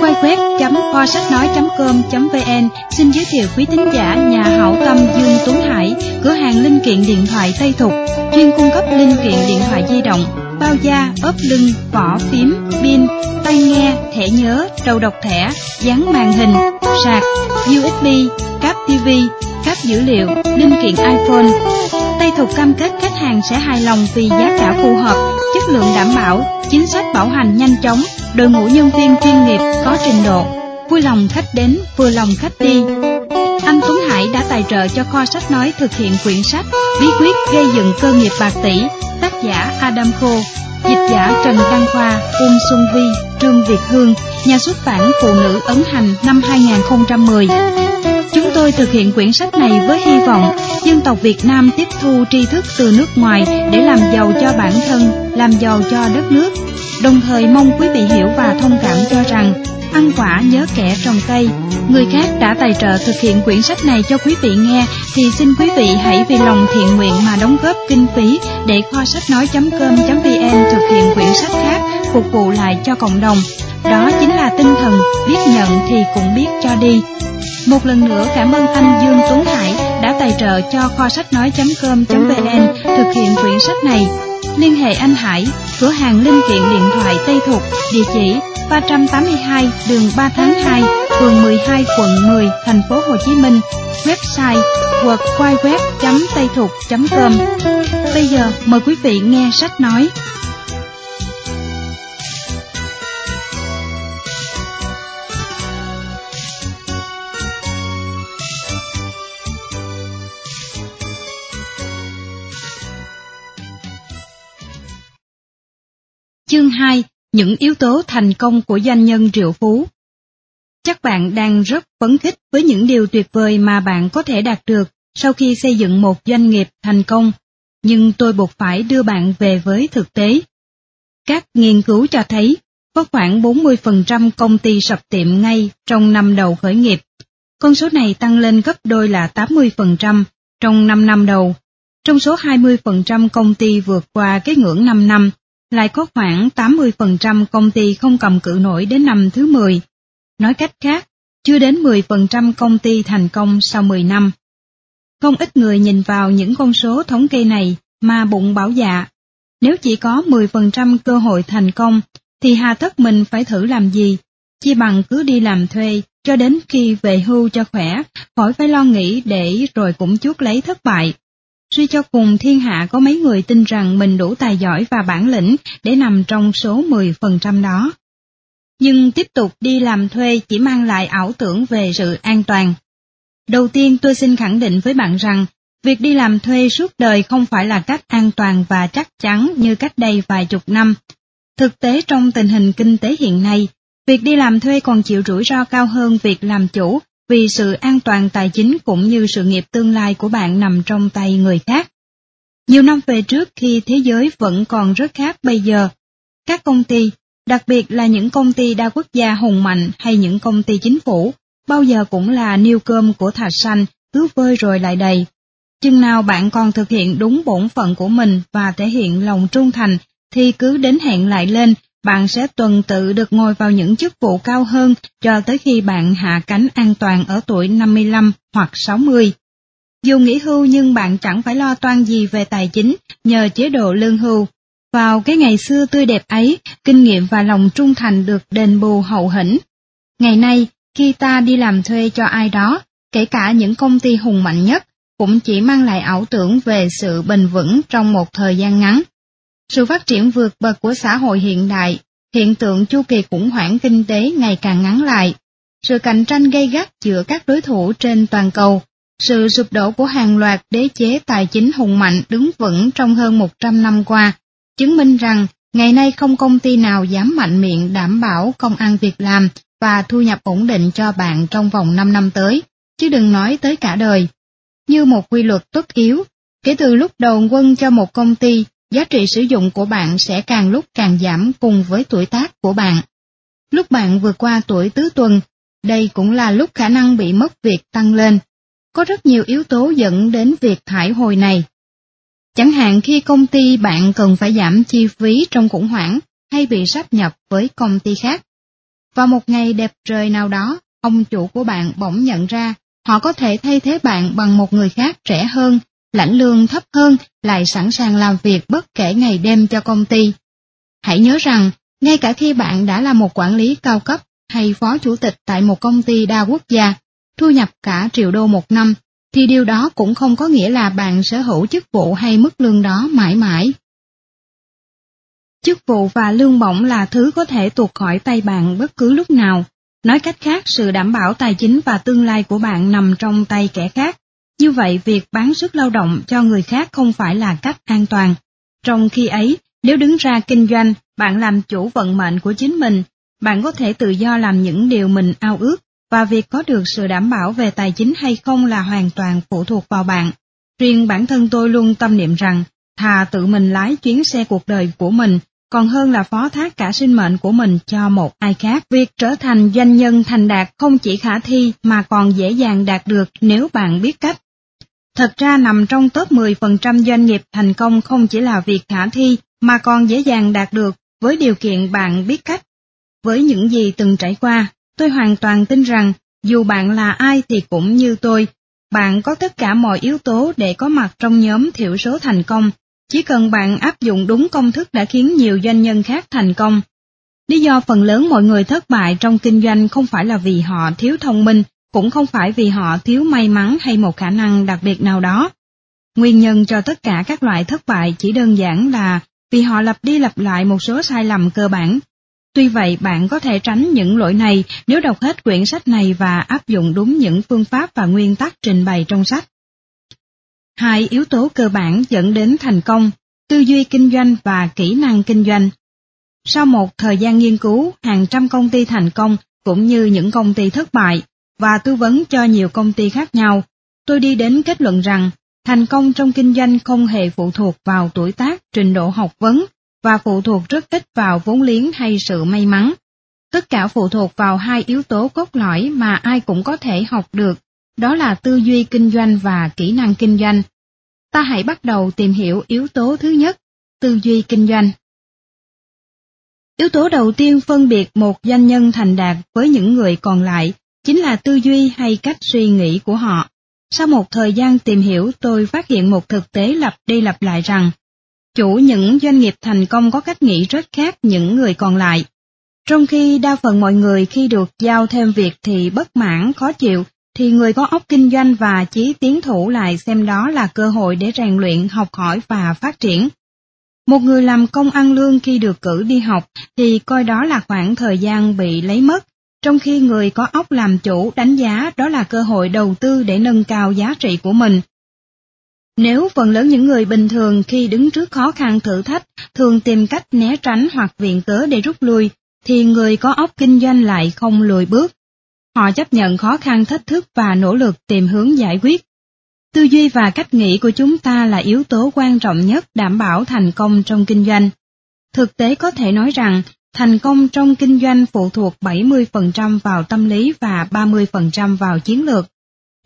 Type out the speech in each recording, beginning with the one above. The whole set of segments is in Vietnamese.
www.kho sách nói.com.vn xin giới thiệu quý thính giả nhà hảo tâm Dương Tuấn Hải, cửa hàng linh kiện điện thoại Tây Thục, chuyên cung cấp linh kiện điện thoại di động, bao da, ốp lưng, vỏ phím, pin, tai nghe, thẻ nhớ, đầu độc thẻ, dán màn hình, sạc, USB, cáp TV, cáp dữ liệu, linh kiện iPhone. Tây cam kết khách hàng sẽ hài lòng vì giá cả phù hợp, chất lượng đảm bảo, chính sách bảo hành nhanh chóng, đội ngũ nhân viên chuyên nghiệp có trình độ, vui lòng khách đến, vừa lòng khách đi. Anh Tuấn Hải đã tài trợ cho kho sách nói thực hiện quyển sách Bí quyết gây dựng cơ nghiệp bạc tỷ, tác giả Adam Khô, dịch giả Trần Đăng Khoa, Uông Xuân Vi, Trương Việt Hương, nhà xuất bản Phụ nữ ấn hành năm 2010. Chúng tôi thực hiện quyển sách này với hy vọng dân tộc Việt Nam tiếp thu tri thức từ nước ngoài để làm giàu cho bản thân, làm giàu cho đất nước. Đồng thời mong quý vị hiểu và thông cảm cho rằng ăn quả nhớ kẻ trồng cây. Người khác đã tài trợ thực hiện quyển sách này cho quý vị nghe thì xin quý vị hãy vì lòng thiện nguyện mà đóng góp kinh phí để kho sách nói.com.vn thực hiện quyển sách khác phục vụ lại cho cộng đồng. Đó chính là tinh thần biết nhận thì cũng biết cho đi. Một lần nữa cảm ơn anh Dương Tuấn Hải đã tài trợ cho kho sách nói.com.vn thực hiện quyển sách này. Liên hệ anh Hải, cửa hàng linh kiện điện thoại Tây Thục, địa chỉ 382 đường 3 tháng 2, phường 12 quận 10, thành phố Hồ Chí Minh. Website www.taythuc.com. Bây giờ mời quý vị nghe sách nói. Chương 2. Những yếu tố thành công của doanh nhân triệu phú Chắc bạn đang rất phấn khích với những điều tuyệt vời mà bạn có thể đạt được sau khi xây dựng một doanh nghiệp thành công, nhưng tôi buộc phải đưa bạn về với thực tế. Các nghiên cứu cho thấy có khoảng 40% công ty sập tiệm ngay trong năm đầu khởi nghiệp. Con số này tăng lên gấp đôi là 80% trong 5 năm đầu. Trong số 20% công ty vượt qua cái ngưỡng 5 năm, lại có khoảng 80% công ty không cầm cự nổi đến năm thứ 10. Nói cách khác, chưa đến 10% công ty thành công sau 10 năm. Không ít người nhìn vào những con số thống kê này mà bụng bảo dạ. Nếu chỉ có 10% cơ hội thành công, thì hà tất mình phải thử làm gì, chi bằng cứ đi làm thuê cho đến khi về hưu cho khỏe, khỏi phải lo nghĩ để rồi cũng chuốc lấy thất bại. Suy cho cùng thiên hạ có mấy người tin rằng mình đủ tài giỏi và bản lĩnh để nằm trong số 10% đó. Nhưng tiếp tục đi làm thuê chỉ mang lại ảo tưởng về sự an toàn. Đầu tiên tôi xin khẳng định với bạn rằng, việc đi làm thuê suốt đời không phải là cách an toàn và chắc chắn như cách đây vài chục năm. Thực tế trong tình hình kinh tế hiện nay, việc đi làm thuê còn chịu rủi ro cao hơn việc làm chủ vì sự an toàn tài chính cũng như sự nghiệp tương lai của bạn nằm trong tay người khác. Nhiều năm về trước khi thế giới vẫn còn rất khác bây giờ, các công ty, đặc biệt là những công ty đa quốc gia hùng mạnh hay những công ty chính phủ, bao giờ cũng là niêu cơm của thạch xanh, cứ vơi rồi lại đầy. Chừng nào bạn còn thực hiện đúng bổn phận của mình và thể hiện lòng trung thành, thì cứ đến hẹn lại lên bạn sẽ tuần tự được ngồi vào những chức vụ cao hơn cho tới khi bạn hạ cánh an toàn ở tuổi 55 hoặc 60. Dù nghỉ hưu nhưng bạn chẳng phải lo toan gì về tài chính nhờ chế độ lương hưu. Vào cái ngày xưa tươi đẹp ấy, kinh nghiệm và lòng trung thành được đền bù hậu hĩnh. Ngày nay, khi ta đi làm thuê cho ai đó, kể cả những công ty hùng mạnh nhất, cũng chỉ mang lại ảo tưởng về sự bền vững trong một thời gian ngắn. Sự phát triển vượt bậc của xã hội hiện đại, hiện tượng chu kỳ khủng hoảng kinh tế ngày càng ngắn lại, sự cạnh tranh gay gắt giữa các đối thủ trên toàn cầu, sự sụp đổ của hàng loạt đế chế tài chính hùng mạnh đứng vững trong hơn 100 năm qua, chứng minh rằng ngày nay không công ty nào dám mạnh miệng đảm bảo công ăn việc làm và thu nhập ổn định cho bạn trong vòng 5 năm tới, chứ đừng nói tới cả đời. Như một quy luật tất yếu, kể từ lúc đầu quân cho một công ty giá trị sử dụng của bạn sẽ càng lúc càng giảm cùng với tuổi tác của bạn. Lúc bạn vượt qua tuổi tứ tuần, đây cũng là lúc khả năng bị mất việc tăng lên. Có rất nhiều yếu tố dẫn đến việc thải hồi này. Chẳng hạn khi công ty bạn cần phải giảm chi phí trong khủng hoảng hay bị sáp nhập với công ty khác. và một ngày đẹp trời nào đó, ông chủ của bạn bỗng nhận ra họ có thể thay thế bạn bằng một người khác trẻ hơn, lãnh lương thấp hơn, lại sẵn sàng làm việc bất kể ngày đêm cho công ty. Hãy nhớ rằng, ngay cả khi bạn đã là một quản lý cao cấp hay phó chủ tịch tại một công ty đa quốc gia, thu nhập cả triệu đô một năm, thì điều đó cũng không có nghĩa là bạn sở hữu chức vụ hay mức lương đó mãi mãi. Chức vụ và lương bổng là thứ có thể tuột khỏi tay bạn bất cứ lúc nào. Nói cách khác, sự đảm bảo tài chính và tương lai của bạn nằm trong tay kẻ khác. Như vậy, việc bán sức lao động cho người khác không phải là cách an toàn. Trong khi ấy, nếu đứng ra kinh doanh, bạn làm chủ vận mệnh của chính mình, bạn có thể tự do làm những điều mình ao ước và việc có được sự đảm bảo về tài chính hay không là hoàn toàn phụ thuộc vào bạn. Riêng bản thân tôi luôn tâm niệm rằng, thà tự mình lái chuyến xe cuộc đời của mình, còn hơn là phó thác cả sinh mệnh của mình cho một ai khác. Việc trở thành doanh nhân thành đạt không chỉ khả thi mà còn dễ dàng đạt được nếu bạn biết cách. Thật ra nằm trong top 10% doanh nghiệp thành công không chỉ là việc khả thi mà còn dễ dàng đạt được với điều kiện bạn biết cách. Với những gì từng trải qua, tôi hoàn toàn tin rằng dù bạn là ai thì cũng như tôi, bạn có tất cả mọi yếu tố để có mặt trong nhóm thiểu số thành công, chỉ cần bạn áp dụng đúng công thức đã khiến nhiều doanh nhân khác thành công. Lý do phần lớn mọi người thất bại trong kinh doanh không phải là vì họ thiếu thông minh, cũng không phải vì họ thiếu may mắn hay một khả năng đặc biệt nào đó. Nguyên nhân cho tất cả các loại thất bại chỉ đơn giản là vì họ lặp đi lặp lại một số sai lầm cơ bản. Tuy vậy bạn có thể tránh những lỗi này nếu đọc hết quyển sách này và áp dụng đúng những phương pháp và nguyên tắc trình bày trong sách. Hai yếu tố cơ bản dẫn đến thành công, tư duy kinh doanh và kỹ năng kinh doanh. Sau một thời gian nghiên cứu, hàng trăm công ty thành công cũng như những công ty thất bại và tư vấn cho nhiều công ty khác nhau, tôi đi đến kết luận rằng thành công trong kinh doanh không hề phụ thuộc vào tuổi tác, trình độ học vấn và phụ thuộc rất ít vào vốn liếng hay sự may mắn. Tất cả phụ thuộc vào hai yếu tố cốt lõi mà ai cũng có thể học được, đó là tư duy kinh doanh và kỹ năng kinh doanh. Ta hãy bắt đầu tìm hiểu yếu tố thứ nhất, tư duy kinh doanh. Yếu tố đầu tiên phân biệt một doanh nhân thành đạt với những người còn lại chính là tư duy hay cách suy nghĩ của họ. Sau một thời gian tìm hiểu tôi phát hiện một thực tế lặp đi lặp lại rằng, chủ những doanh nghiệp thành công có cách nghĩ rất khác những người còn lại. Trong khi đa phần mọi người khi được giao thêm việc thì bất mãn, khó chịu, thì người có óc kinh doanh và chí tiến thủ lại xem đó là cơ hội để rèn luyện, học hỏi và phát triển. Một người làm công ăn lương khi được cử đi học thì coi đó là khoảng thời gian bị lấy mất, trong khi người có óc làm chủ đánh giá đó là cơ hội đầu tư để nâng cao giá trị của mình. Nếu phần lớn những người bình thường khi đứng trước khó khăn thử thách thường tìm cách né tránh hoặc viện cớ để rút lui, thì người có óc kinh doanh lại không lùi bước. Họ chấp nhận khó khăn thách thức và nỗ lực tìm hướng giải quyết. Tư duy và cách nghĩ của chúng ta là yếu tố quan trọng nhất đảm bảo thành công trong kinh doanh. Thực tế có thể nói rằng, thành công trong kinh doanh phụ thuộc 70% vào tâm lý và 30% vào chiến lược.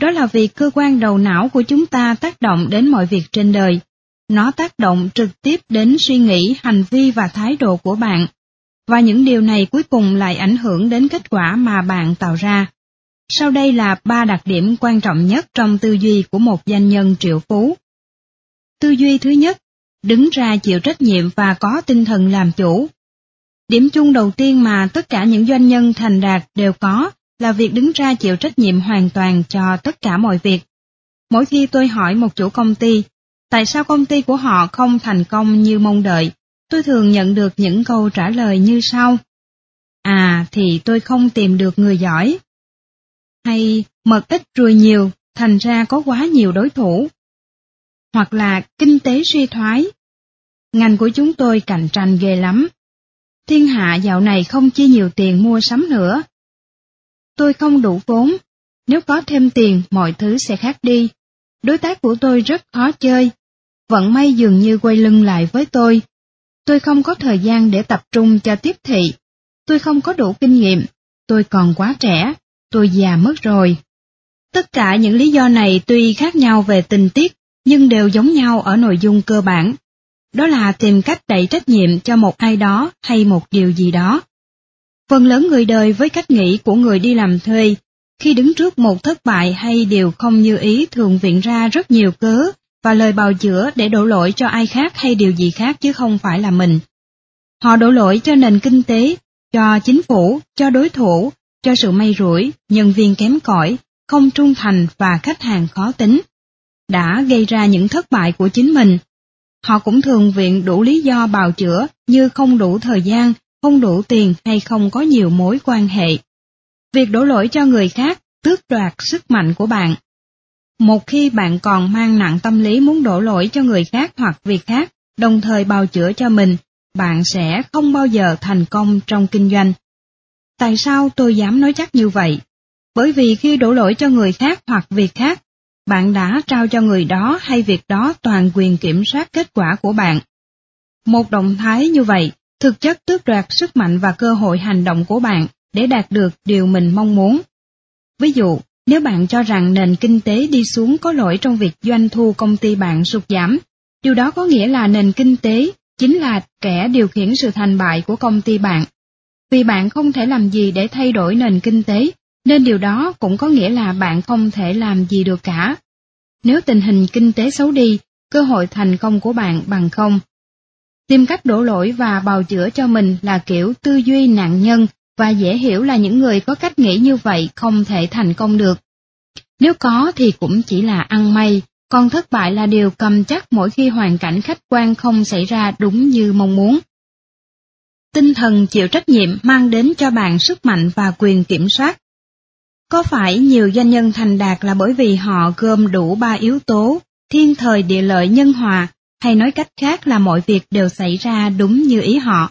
Đó là vì cơ quan đầu não của chúng ta tác động đến mọi việc trên đời. Nó tác động trực tiếp đến suy nghĩ, hành vi và thái độ của bạn. Và những điều này cuối cùng lại ảnh hưởng đến kết quả mà bạn tạo ra. Sau đây là ba đặc điểm quan trọng nhất trong tư duy của một doanh nhân triệu phú. Tư duy thứ nhất, đứng ra chịu trách nhiệm và có tinh thần làm chủ. Điểm chung đầu tiên mà tất cả những doanh nhân thành đạt đều có là việc đứng ra chịu trách nhiệm hoàn toàn cho tất cả mọi việc. Mỗi khi tôi hỏi một chủ công ty, tại sao công ty của họ không thành công như mong đợi, tôi thường nhận được những câu trả lời như sau. À thì tôi không tìm được người giỏi. Hay mật ít ruồi nhiều, thành ra có quá nhiều đối thủ. Hoặc là kinh tế suy thoái. Ngành của chúng tôi cạnh tranh ghê lắm. Thiên hạ dạo này không chi nhiều tiền mua sắm nữa, Tôi không đủ vốn, nếu có thêm tiền mọi thứ sẽ khác đi. Đối tác của tôi rất khó chơi, vận may dường như quay lưng lại với tôi. Tôi không có thời gian để tập trung cho tiếp thị, tôi không có đủ kinh nghiệm, tôi còn quá trẻ, tôi già mất rồi. Tất cả những lý do này tuy khác nhau về tình tiết, nhưng đều giống nhau ở nội dung cơ bản. Đó là tìm cách đẩy trách nhiệm cho một ai đó hay một điều gì đó. Phần lớn người đời với cách nghĩ của người đi làm thuê, khi đứng trước một thất bại hay điều không như ý thường viện ra rất nhiều cớ và lời bào chữa để đổ lỗi cho ai khác hay điều gì khác chứ không phải là mình. Họ đổ lỗi cho nền kinh tế, cho chính phủ, cho đối thủ, cho sự may rủi, nhân viên kém cỏi, không trung thành và khách hàng khó tính, đã gây ra những thất bại của chính mình. Họ cũng thường viện đủ lý do bào chữa như không đủ thời gian, không đủ tiền hay không có nhiều mối quan hệ. Việc đổ lỗi cho người khác tước đoạt sức mạnh của bạn. Một khi bạn còn mang nặng tâm lý muốn đổ lỗi cho người khác hoặc việc khác, đồng thời bào chữa cho mình, bạn sẽ không bao giờ thành công trong kinh doanh. Tại sao tôi dám nói chắc như vậy? Bởi vì khi đổ lỗi cho người khác hoặc việc khác, bạn đã trao cho người đó hay việc đó toàn quyền kiểm soát kết quả của bạn. Một động thái như vậy thực chất tước đoạt sức mạnh và cơ hội hành động của bạn để đạt được điều mình mong muốn. Ví dụ, nếu bạn cho rằng nền kinh tế đi xuống có lỗi trong việc doanh thu công ty bạn sụt giảm, điều đó có nghĩa là nền kinh tế chính là kẻ điều khiển sự thành bại của công ty bạn. Vì bạn không thể làm gì để thay đổi nền kinh tế, nên điều đó cũng có nghĩa là bạn không thể làm gì được cả. Nếu tình hình kinh tế xấu đi, cơ hội thành công của bạn bằng không. Tìm cách đổ lỗi và bào chữa cho mình là kiểu tư duy nạn nhân và dễ hiểu là những người có cách nghĩ như vậy không thể thành công được. Nếu có thì cũng chỉ là ăn may, còn thất bại là điều cầm chắc mỗi khi hoàn cảnh khách quan không xảy ra đúng như mong muốn. Tinh thần chịu trách nhiệm mang đến cho bạn sức mạnh và quyền kiểm soát. Có phải nhiều doanh nhân thành đạt là bởi vì họ gom đủ ba yếu tố, thiên thời địa lợi nhân hòa, hay nói cách khác là mọi việc đều xảy ra đúng như ý họ?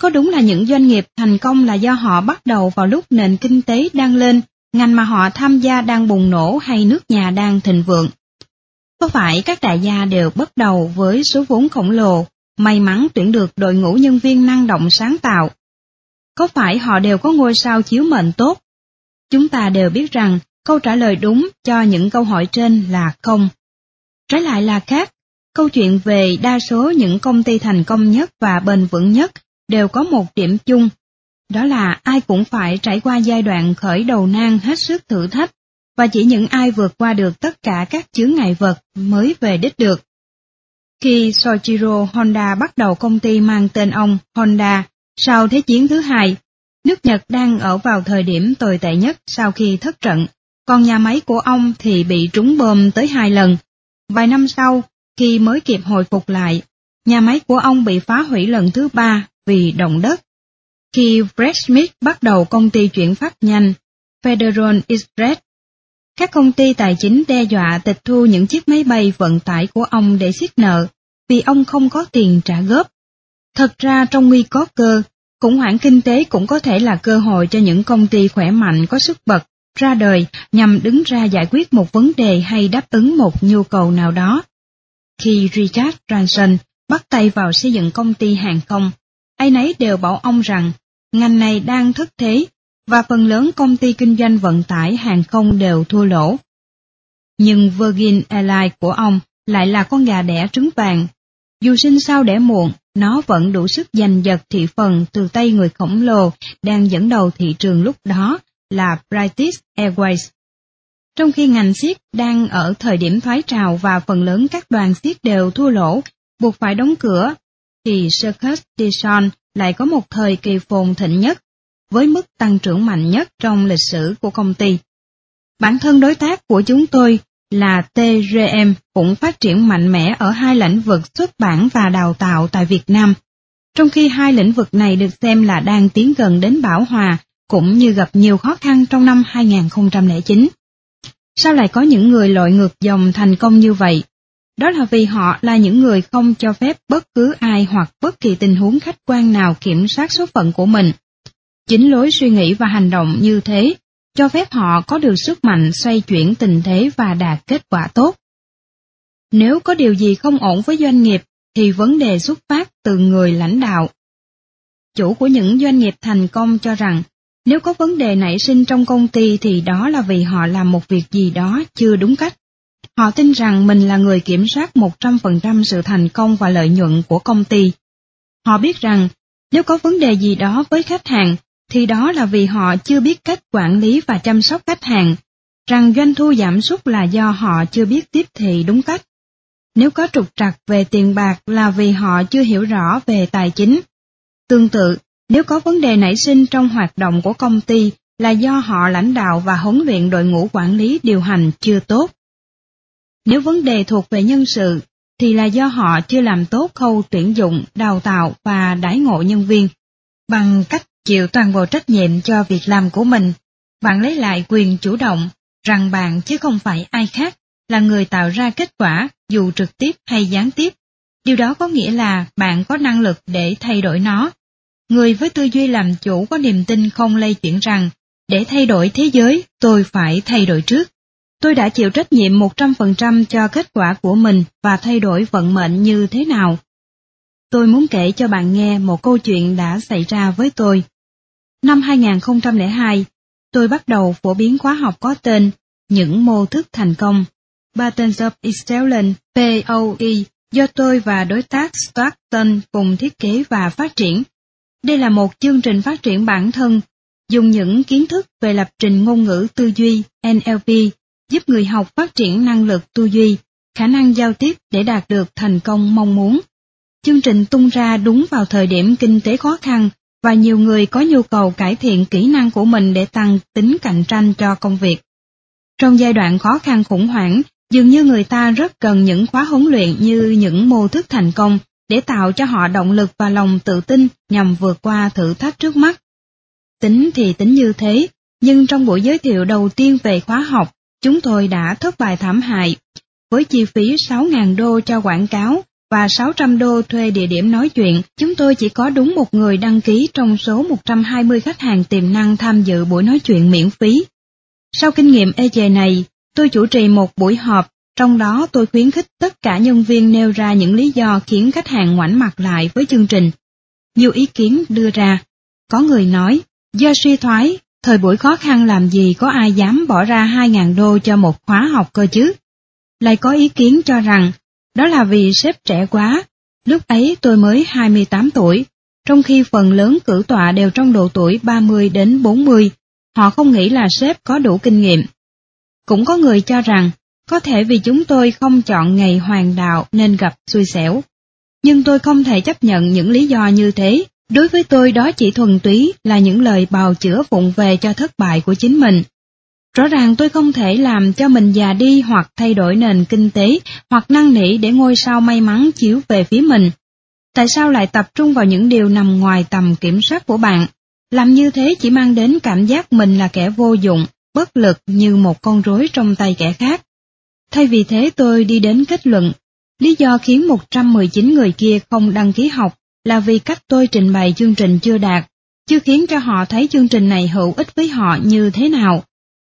Có đúng là những doanh nghiệp thành công là do họ bắt đầu vào lúc nền kinh tế đang lên, ngành mà họ tham gia đang bùng nổ hay nước nhà đang thịnh vượng? Có phải các đại gia đều bắt đầu với số vốn khổng lồ, may mắn tuyển được đội ngũ nhân viên năng động sáng tạo? Có phải họ đều có ngôi sao chiếu mệnh tốt? Chúng ta đều biết rằng câu trả lời đúng cho những câu hỏi trên là không. Trái lại là khác, câu chuyện về đa số những công ty thành công nhất và bền vững nhất đều có một điểm chung, đó là ai cũng phải trải qua giai đoạn khởi đầu nan hết sức thử thách, và chỉ những ai vượt qua được tất cả các chướng ngại vật mới về đích được. Khi Soichiro Honda bắt đầu công ty mang tên ông Honda sau Thế chiến thứ hai, nước Nhật đang ở vào thời điểm tồi tệ nhất sau khi thất trận, còn nhà máy của ông thì bị trúng bom tới hai lần. Vài năm sau, khi mới kịp hồi phục lại, nhà máy của ông bị phá hủy lần thứ ba vì động đất. Khi Fred Smith bắt đầu công ty chuyển phát nhanh Federal Express, các công ty tài chính đe dọa tịch thu những chiếc máy bay vận tải của ông để siết nợ, vì ông không có tiền trả góp. Thật ra trong nguy có cơ, khủng hoảng kinh tế cũng có thể là cơ hội cho những công ty khỏe mạnh có sức bật ra đời nhằm đứng ra giải quyết một vấn đề hay đáp ứng một nhu cầu nào đó. Khi Richard Branson bắt tay vào xây dựng công ty hàng không, ai nấy đều bảo ông rằng ngành này đang thất thế và phần lớn công ty kinh doanh vận tải hàng không đều thua lỗ. Nhưng Virgin Airlines của ông lại là con gà đẻ trứng vàng. Dù sinh sau đẻ muộn, nó vẫn đủ sức giành giật thị phần từ tay người khổng lồ đang dẫn đầu thị trường lúc đó là British Airways. Trong khi ngành siết đang ở thời điểm thoái trào và phần lớn các đoàn siết đều thua lỗ, buộc phải đóng cửa thì Circus Dishon lại có một thời kỳ phồn thịnh nhất, với mức tăng trưởng mạnh nhất trong lịch sử của công ty. Bản thân đối tác của chúng tôi là TRM cũng phát triển mạnh mẽ ở hai lĩnh vực xuất bản và đào tạo tại Việt Nam, trong khi hai lĩnh vực này được xem là đang tiến gần đến bảo hòa cũng như gặp nhiều khó khăn trong năm 2009. Sao lại có những người lội ngược dòng thành công như vậy? Đó là vì họ là những người không cho phép bất cứ ai hoặc bất kỳ tình huống khách quan nào kiểm soát số phận của mình. Chính lối suy nghĩ và hành động như thế cho phép họ có được sức mạnh xoay chuyển tình thế và đạt kết quả tốt. Nếu có điều gì không ổn với doanh nghiệp, thì vấn đề xuất phát từ người lãnh đạo. Chủ của những doanh nghiệp thành công cho rằng, nếu có vấn đề nảy sinh trong công ty thì đó là vì họ làm một việc gì đó chưa đúng cách. Họ tin rằng mình là người kiểm soát 100% sự thành công và lợi nhuận của công ty. Họ biết rằng, nếu có vấn đề gì đó với khách hàng thì đó là vì họ chưa biết cách quản lý và chăm sóc khách hàng, rằng doanh thu giảm sút là do họ chưa biết tiếp thị đúng cách. Nếu có trục trặc về tiền bạc là vì họ chưa hiểu rõ về tài chính. Tương tự, nếu có vấn đề nảy sinh trong hoạt động của công ty là do họ lãnh đạo và huấn luyện đội ngũ quản lý điều hành chưa tốt. Nếu vấn đề thuộc về nhân sự thì là do họ chưa làm tốt khâu tuyển dụng, đào tạo và đãi ngộ nhân viên. Bằng cách chịu toàn bộ trách nhiệm cho việc làm của mình, bạn lấy lại quyền chủ động rằng bạn chứ không phải ai khác là người tạo ra kết quả dù trực tiếp hay gián tiếp. Điều đó có nghĩa là bạn có năng lực để thay đổi nó. Người với tư duy làm chủ có niềm tin không lây chuyển rằng để thay đổi thế giới tôi phải thay đổi trước. Tôi đã chịu trách nhiệm 100% cho kết quả của mình và thay đổi vận mệnh như thế nào. Tôi muốn kể cho bạn nghe một câu chuyện đã xảy ra với tôi. Năm 2002, tôi bắt đầu phổ biến khóa học có tên Những mô thức thành công, Patterns of Excellence POE, do tôi và đối tác Stockton cùng thiết kế và phát triển. Đây là một chương trình phát triển bản thân, dùng những kiến thức về lập trình ngôn ngữ tư duy NLP giúp người học phát triển năng lực tư duy, khả năng giao tiếp để đạt được thành công mong muốn. Chương trình tung ra đúng vào thời điểm kinh tế khó khăn và nhiều người có nhu cầu cải thiện kỹ năng của mình để tăng tính cạnh tranh cho công việc. Trong giai đoạn khó khăn khủng hoảng, dường như người ta rất cần những khóa huấn luyện như những mô thức thành công để tạo cho họ động lực và lòng tự tin nhằm vượt qua thử thách trước mắt. Tính thì tính như thế, nhưng trong buổi giới thiệu đầu tiên về khóa học, chúng tôi đã thất bại thảm hại. Với chi phí 6.000 đô cho quảng cáo và 600 đô thuê địa điểm nói chuyện, chúng tôi chỉ có đúng một người đăng ký trong số 120 khách hàng tiềm năng tham dự buổi nói chuyện miễn phí. Sau kinh nghiệm e ê chề này, tôi chủ trì một buổi họp, trong đó tôi khuyến khích tất cả nhân viên nêu ra những lý do khiến khách hàng ngoảnh mặt lại với chương trình. Nhiều ý kiến đưa ra. Có người nói, do suy thoái, thời buổi khó khăn làm gì có ai dám bỏ ra 2.000 đô cho một khóa học cơ chứ? Lại có ý kiến cho rằng đó là vì sếp trẻ quá, lúc ấy tôi mới 28 tuổi, trong khi phần lớn cử tọa đều trong độ tuổi 30 đến 40, họ không nghĩ là sếp có đủ kinh nghiệm. Cũng có người cho rằng, có thể vì chúng tôi không chọn ngày hoàng đạo nên gặp xui xẻo. Nhưng tôi không thể chấp nhận những lý do như thế, đối với tôi đó chỉ thuần túy là những lời bào chữa vụng về cho thất bại của chính mình, Rõ ràng tôi không thể làm cho mình già đi hoặc thay đổi nền kinh tế hoặc năn nỉ để ngôi sao may mắn chiếu về phía mình. Tại sao lại tập trung vào những điều nằm ngoài tầm kiểm soát của bạn? Làm như thế chỉ mang đến cảm giác mình là kẻ vô dụng, bất lực như một con rối trong tay kẻ khác. Thay vì thế tôi đi đến kết luận, lý do khiến 119 người kia không đăng ký học là vì cách tôi trình bày chương trình chưa đạt, chưa khiến cho họ thấy chương trình này hữu ích với họ như thế nào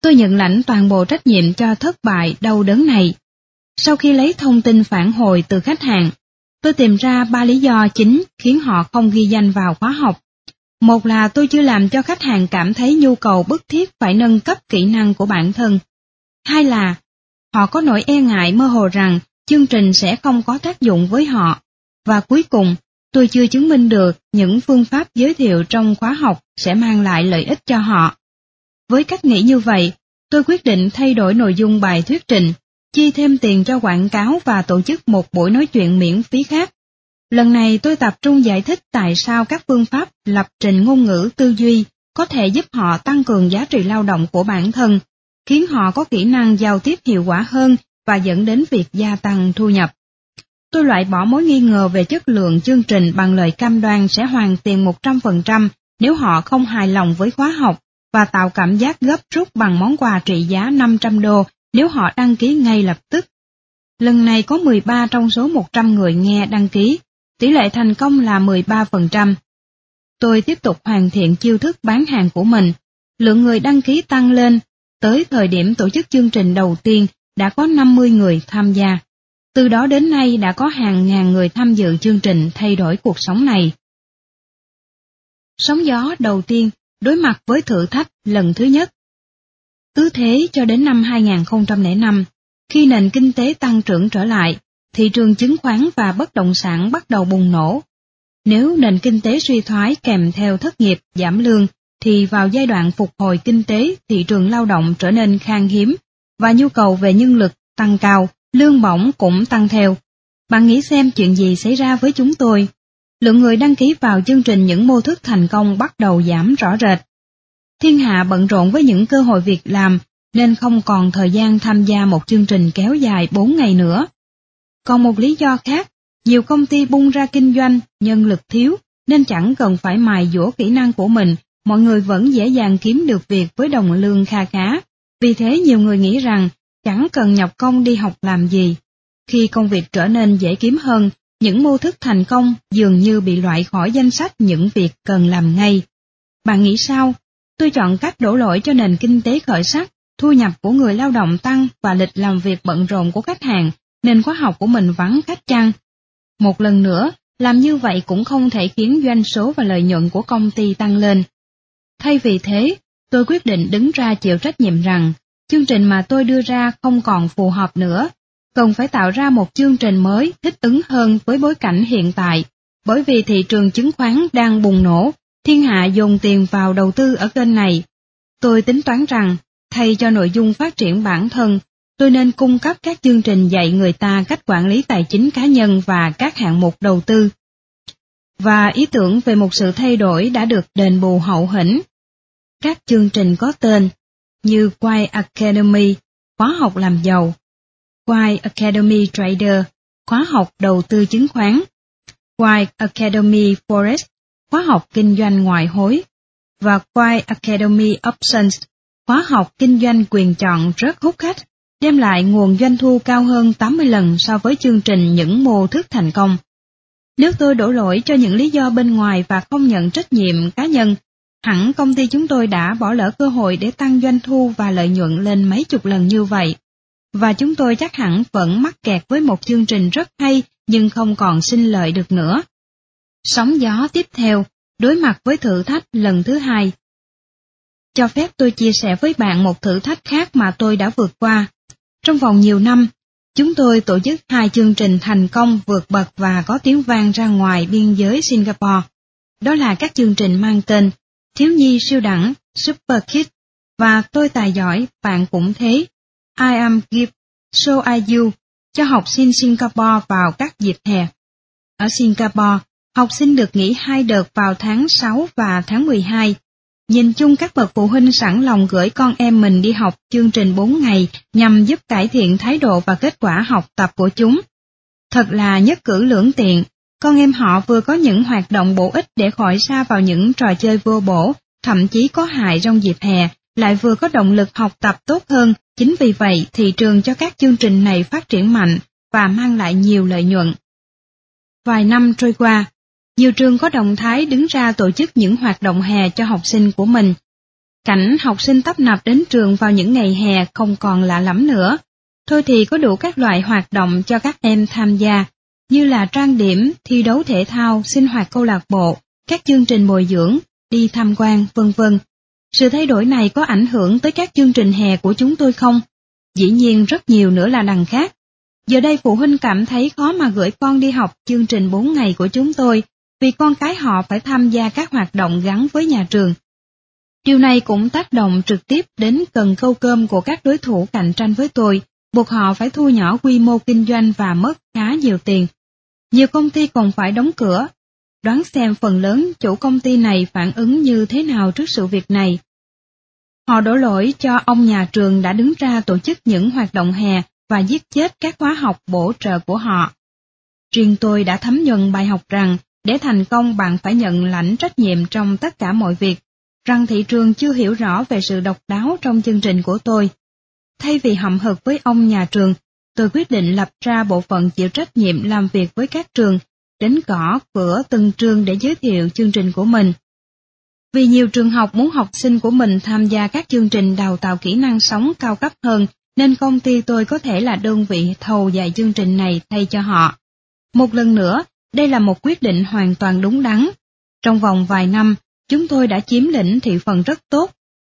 Tôi nhận lãnh toàn bộ trách nhiệm cho thất bại đau đớn này. Sau khi lấy thông tin phản hồi từ khách hàng, tôi tìm ra ba lý do chính khiến họ không ghi danh vào khóa học. Một là tôi chưa làm cho khách hàng cảm thấy nhu cầu bức thiết phải nâng cấp kỹ năng của bản thân. Hai là họ có nỗi e ngại mơ hồ rằng chương trình sẽ không có tác dụng với họ. Và cuối cùng, tôi chưa chứng minh được những phương pháp giới thiệu trong khóa học sẽ mang lại lợi ích cho họ. Với cách nghĩ như vậy, tôi quyết định thay đổi nội dung bài thuyết trình, chi thêm tiền cho quảng cáo và tổ chức một buổi nói chuyện miễn phí khác. Lần này tôi tập trung giải thích tại sao các phương pháp lập trình ngôn ngữ tư duy có thể giúp họ tăng cường giá trị lao động của bản thân, khiến họ có kỹ năng giao tiếp hiệu quả hơn và dẫn đến việc gia tăng thu nhập. Tôi loại bỏ mối nghi ngờ về chất lượng chương trình bằng lời cam đoan sẽ hoàn tiền 100% nếu họ không hài lòng với khóa học và tạo cảm giác gấp rút bằng món quà trị giá 500 đô nếu họ đăng ký ngay lập tức. Lần này có 13 trong số 100 người nghe đăng ký, tỷ lệ thành công là 13%. Tôi tiếp tục hoàn thiện chiêu thức bán hàng của mình, lượng người đăng ký tăng lên, tới thời điểm tổ chức chương trình đầu tiên đã có 50 người tham gia. Từ đó đến nay đã có hàng ngàn người tham dự chương trình thay đổi cuộc sống này. Sóng gió đầu tiên đối mặt với thử thách lần thứ nhất. Cứ thế cho đến năm 2005, khi nền kinh tế tăng trưởng trở lại, thị trường chứng khoán và bất động sản bắt đầu bùng nổ. Nếu nền kinh tế suy thoái kèm theo thất nghiệp, giảm lương, thì vào giai đoạn phục hồi kinh tế, thị trường lao động trở nên khan hiếm và nhu cầu về nhân lực tăng cao, lương bổng cũng tăng theo. Bạn nghĩ xem chuyện gì xảy ra với chúng tôi? Lượng người đăng ký vào chương trình những mô thức thành công bắt đầu giảm rõ rệt. Thiên hạ bận rộn với những cơ hội việc làm nên không còn thời gian tham gia một chương trình kéo dài 4 ngày nữa. Còn một lý do khác, nhiều công ty bung ra kinh doanh, nhân lực thiếu, nên chẳng cần phải mài dũa kỹ năng của mình, mọi người vẫn dễ dàng kiếm được việc với đồng lương kha khá. Vì thế nhiều người nghĩ rằng chẳng cần nhọc công đi học làm gì. Khi công việc trở nên dễ kiếm hơn, những mô thức thành công dường như bị loại khỏi danh sách những việc cần làm ngay. Bạn nghĩ sao? Tôi chọn cách đổ lỗi cho nền kinh tế khởi sắc, thu nhập của người lao động tăng và lịch làm việc bận rộn của khách hàng, nên khóa học của mình vắng khách chăng? Một lần nữa, làm như vậy cũng không thể khiến doanh số và lợi nhuận của công ty tăng lên. Thay vì thế, tôi quyết định đứng ra chịu trách nhiệm rằng, chương trình mà tôi đưa ra không còn phù hợp nữa, cần phải tạo ra một chương trình mới thích ứng hơn với bối cảnh hiện tại, bởi vì thị trường chứng khoán đang bùng nổ, thiên hạ dồn tiền vào đầu tư ở kênh này. Tôi tính toán rằng, thay cho nội dung phát triển bản thân, tôi nên cung cấp các chương trình dạy người ta cách quản lý tài chính cá nhân và các hạng mục đầu tư. Và ý tưởng về một sự thay đổi đã được đền bù hậu hĩnh. Các chương trình có tên như Quay Academy, khóa học làm giàu, Quay Academy Trader, khóa học đầu tư chứng khoán, Quay Academy Forex, khóa học kinh doanh ngoại hối, và Quay Academy Options, khóa học kinh doanh quyền chọn rất hút khách đem lại nguồn doanh thu cao hơn 80 lần so với chương trình những mô thức thành công. Nếu tôi đổ lỗi cho những lý do bên ngoài và không nhận trách nhiệm cá nhân, hẳn công ty chúng tôi đã bỏ lỡ cơ hội để tăng doanh thu và lợi nhuận lên mấy chục lần như vậy. Và chúng tôi chắc hẳn vẫn mắc kẹt với một chương trình rất hay nhưng không còn sinh lợi được nữa. Sóng gió tiếp theo, đối mặt với thử thách lần thứ hai. Cho phép tôi chia sẻ với bạn một thử thách khác mà tôi đã vượt qua. Trong vòng nhiều năm, chúng tôi tổ chức hai chương trình thành công vượt bậc và có tiếng vang ra ngoài biên giới Singapore. Đó là các chương trình mang tên Thiếu nhi siêu đẳng, Super Kids và Tôi tài giỏi, bạn cũng thế. I am give so are you cho học sinh Singapore vào các dịp hè. Ở Singapore, học sinh được nghỉ hai đợt vào tháng 6 và tháng 12 Nhìn chung các bậc phụ huynh sẵn lòng gửi con em mình đi học chương trình 4 ngày nhằm giúp cải thiện thái độ và kết quả học tập của chúng. Thật là nhất cử lưỡng tiện, con em họ vừa có những hoạt động bổ ích để khỏi xa vào những trò chơi vô bổ, thậm chí có hại trong dịp hè, lại vừa có động lực học tập tốt hơn, chính vì vậy thị trường cho các chương trình này phát triển mạnh và mang lại nhiều lợi nhuận. Vài năm trôi qua, nhiều trường có động thái đứng ra tổ chức những hoạt động hè cho học sinh của mình. Cảnh học sinh tấp nập đến trường vào những ngày hè không còn lạ lắm nữa. Thôi thì có đủ các loại hoạt động cho các em tham gia, như là trang điểm, thi đấu thể thao, sinh hoạt câu lạc bộ, các chương trình bồi dưỡng, đi tham quan, vân vân. Sự thay đổi này có ảnh hưởng tới các chương trình hè của chúng tôi không? Dĩ nhiên rất nhiều nữa là đằng khác. Giờ đây phụ huynh cảm thấy khó mà gửi con đi học chương trình 4 ngày của chúng tôi vì con cái họ phải tham gia các hoạt động gắn với nhà trường. Điều này cũng tác động trực tiếp đến cần câu cơm của các đối thủ cạnh tranh với tôi, buộc họ phải thu nhỏ quy mô kinh doanh và mất khá nhiều tiền. Nhiều công ty còn phải đóng cửa. Đoán xem phần lớn chủ công ty này phản ứng như thế nào trước sự việc này. Họ đổ lỗi cho ông nhà trường đã đứng ra tổ chức những hoạt động hè và giết chết các khóa học bổ trợ của họ. Riêng tôi đã thấm nhuần bài học rằng để thành công bạn phải nhận lãnh trách nhiệm trong tất cả mọi việc, rằng thị trường chưa hiểu rõ về sự độc đáo trong chương trình của tôi. Thay vì hậm hực với ông nhà trường, tôi quyết định lập ra bộ phận chịu trách nhiệm làm việc với các trường, đến gõ cửa từng trường để giới thiệu chương trình của mình. Vì nhiều trường học muốn học sinh của mình tham gia các chương trình đào tạo kỹ năng sống cao cấp hơn, nên công ty tôi có thể là đơn vị thầu dạy chương trình này thay cho họ. Một lần nữa, đây là một quyết định hoàn toàn đúng đắn. Trong vòng vài năm, chúng tôi đã chiếm lĩnh thị phần rất tốt.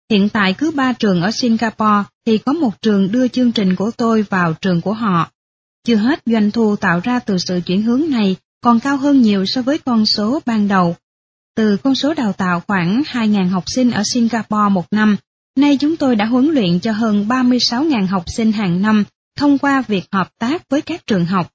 Hiện tại cứ ba trường ở Singapore thì có một trường đưa chương trình của tôi vào trường của họ. Chưa hết doanh thu tạo ra từ sự chuyển hướng này còn cao hơn nhiều so với con số ban đầu. từ con số đào tạo khoảng 2.000 học sinh ở Singapore một năm, nay chúng tôi đã huấn luyện cho hơn 36.000 học sinh hàng năm thông qua việc hợp tác với các trường học.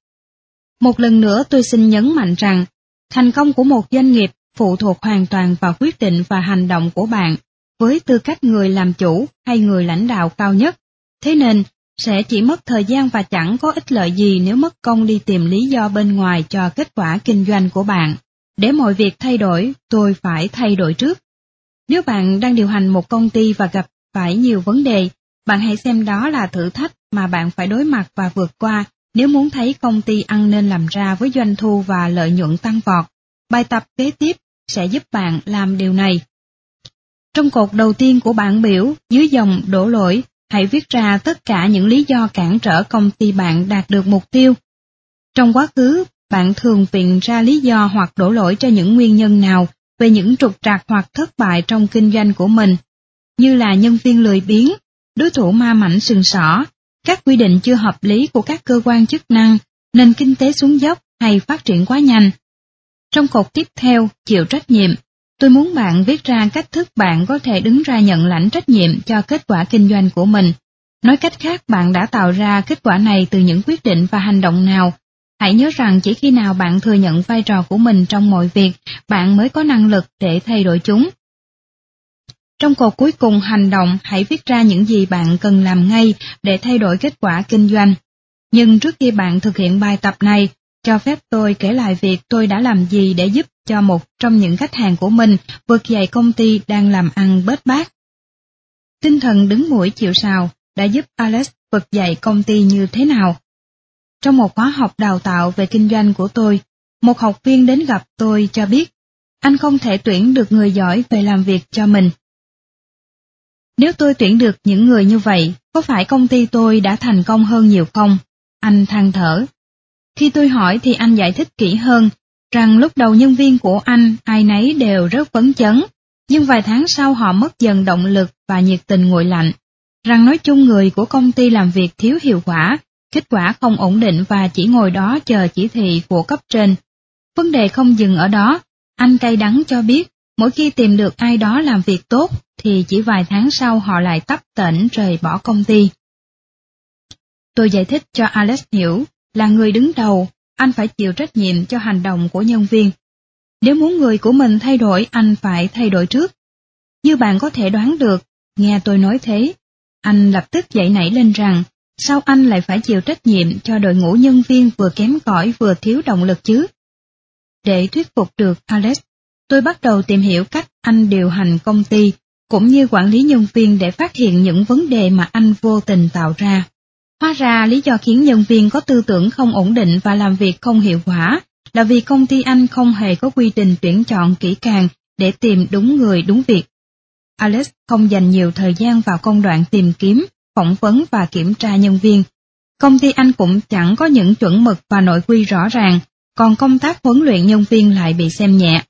Một lần nữa tôi xin nhấn mạnh rằng, thành công của một doanh nghiệp phụ thuộc hoàn toàn vào quyết định và hành động của bạn với tư cách người làm chủ hay người lãnh đạo cao nhất. Thế nên, sẽ chỉ mất thời gian và chẳng có ích lợi gì nếu mất công đi tìm lý do bên ngoài cho kết quả kinh doanh của bạn. Để mọi việc thay đổi, tôi phải thay đổi trước. Nếu bạn đang điều hành một công ty và gặp phải nhiều vấn đề, bạn hãy xem đó là thử thách mà bạn phải đối mặt và vượt qua nếu muốn thấy công ty ăn nên làm ra với doanh thu và lợi nhuận tăng vọt. Bài tập kế tiếp sẽ giúp bạn làm điều này. Trong cột đầu tiên của bảng biểu, dưới dòng đổ lỗi, hãy viết ra tất cả những lý do cản trở công ty bạn đạt được mục tiêu. Trong quá khứ, bạn thường viện ra lý do hoặc đổ lỗi cho những nguyên nhân nào về những trục trặc hoặc thất bại trong kinh doanh của mình, như là nhân viên lười biếng, đối thủ ma mảnh sừng sỏ, các quy định chưa hợp lý của các cơ quan chức năng, nền kinh tế xuống dốc hay phát triển quá nhanh. Trong cột tiếp theo, chịu trách nhiệm, tôi muốn bạn viết ra cách thức bạn có thể đứng ra nhận lãnh trách nhiệm cho kết quả kinh doanh của mình. Nói cách khác, bạn đã tạo ra kết quả này từ những quyết định và hành động nào. Hãy nhớ rằng chỉ khi nào bạn thừa nhận vai trò của mình trong mọi việc, bạn mới có năng lực để thay đổi chúng. Trong cột cuối cùng hành động, hãy viết ra những gì bạn cần làm ngay để thay đổi kết quả kinh doanh. Nhưng trước khi bạn thực hiện bài tập này, cho phép tôi kể lại việc tôi đã làm gì để giúp cho một trong những khách hàng của mình vượt dậy công ty đang làm ăn bết bát. Tinh thần đứng mũi chịu sào đã giúp Alex vực dậy công ty như thế nào. Trong một khóa học đào tạo về kinh doanh của tôi, một học viên đến gặp tôi cho biết, anh không thể tuyển được người giỏi về làm việc cho mình. Nếu tôi tuyển được những người như vậy, có phải công ty tôi đã thành công hơn nhiều không? Anh than thở. Khi tôi hỏi thì anh giải thích kỹ hơn, rằng lúc đầu nhân viên của anh ai nấy đều rất phấn chấn, nhưng vài tháng sau họ mất dần động lực và nhiệt tình nguội lạnh. Rằng nói chung người của công ty làm việc thiếu hiệu quả, kết quả không ổn định và chỉ ngồi đó chờ chỉ thị của cấp trên. Vấn đề không dừng ở đó, anh cay đắng cho biết mỗi khi tìm được ai đó làm việc tốt thì chỉ vài tháng sau họ lại tấp tỉnh rời bỏ công ty. Tôi giải thích cho Alex hiểu là người đứng đầu, anh phải chịu trách nhiệm cho hành động của nhân viên. Nếu muốn người của mình thay đổi, anh phải thay đổi trước. Như bạn có thể đoán được, nghe tôi nói thế, anh lập tức dậy nảy lên rằng, sao anh lại phải chịu trách nhiệm cho đội ngũ nhân viên vừa kém cỏi vừa thiếu động lực chứ? Để thuyết phục được Alex, tôi bắt đầu tìm hiểu cách anh điều hành công ty, cũng như quản lý nhân viên để phát hiện những vấn đề mà anh vô tình tạo ra. Hóa ra lý do khiến nhân viên có tư tưởng không ổn định và làm việc không hiệu quả là vì công ty anh không hề có quy trình tuyển chọn kỹ càng để tìm đúng người đúng việc. Alex không dành nhiều thời gian vào công đoạn tìm kiếm, phỏng vấn và kiểm tra nhân viên. Công ty anh cũng chẳng có những chuẩn mực và nội quy rõ ràng, còn công tác huấn luyện nhân viên lại bị xem nhẹ.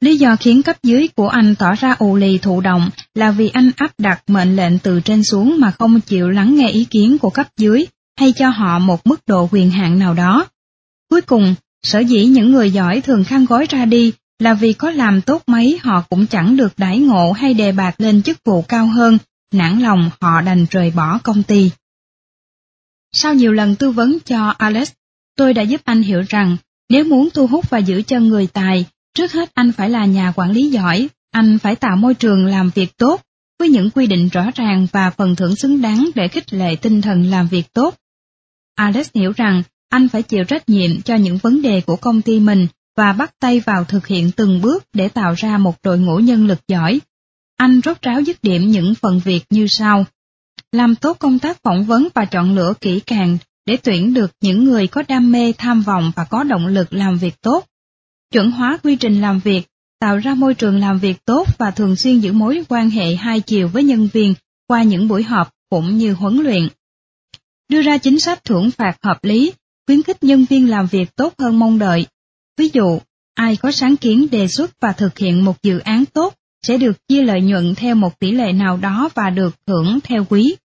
Lý do khiến cấp dưới của anh tỏ ra ù lì thụ động là vì anh áp đặt mệnh lệnh từ trên xuống mà không chịu lắng nghe ý kiến của cấp dưới hay cho họ một mức độ quyền hạn nào đó. Cuối cùng, sở dĩ những người giỏi thường khăn gói ra đi là vì có làm tốt mấy họ cũng chẳng được đãi ngộ hay đề bạt lên chức vụ cao hơn, nản lòng họ đành rời bỏ công ty. Sau nhiều lần tư vấn cho Alex, tôi đã giúp anh hiểu rằng nếu muốn thu hút và giữ chân người tài Trước hết anh phải là nhà quản lý giỏi, anh phải tạo môi trường làm việc tốt, với những quy định rõ ràng và phần thưởng xứng đáng để khích lệ tinh thần làm việc tốt. Alex hiểu rằng anh phải chịu trách nhiệm cho những vấn đề của công ty mình và bắt tay vào thực hiện từng bước để tạo ra một đội ngũ nhân lực giỏi. Anh rốt ráo dứt điểm những phần việc như sau. Làm tốt công tác phỏng vấn và chọn lựa kỹ càng để tuyển được những người có đam mê tham vọng và có động lực làm việc tốt chuẩn hóa quy trình làm việc, tạo ra môi trường làm việc tốt và thường xuyên giữ mối quan hệ hai chiều với nhân viên qua những buổi họp cũng như huấn luyện. Đưa ra chính sách thưởng phạt hợp lý, khuyến khích nhân viên làm việc tốt hơn mong đợi. Ví dụ, ai có sáng kiến đề xuất và thực hiện một dự án tốt sẽ được chia lợi nhuận theo một tỷ lệ nào đó và được thưởng theo quý.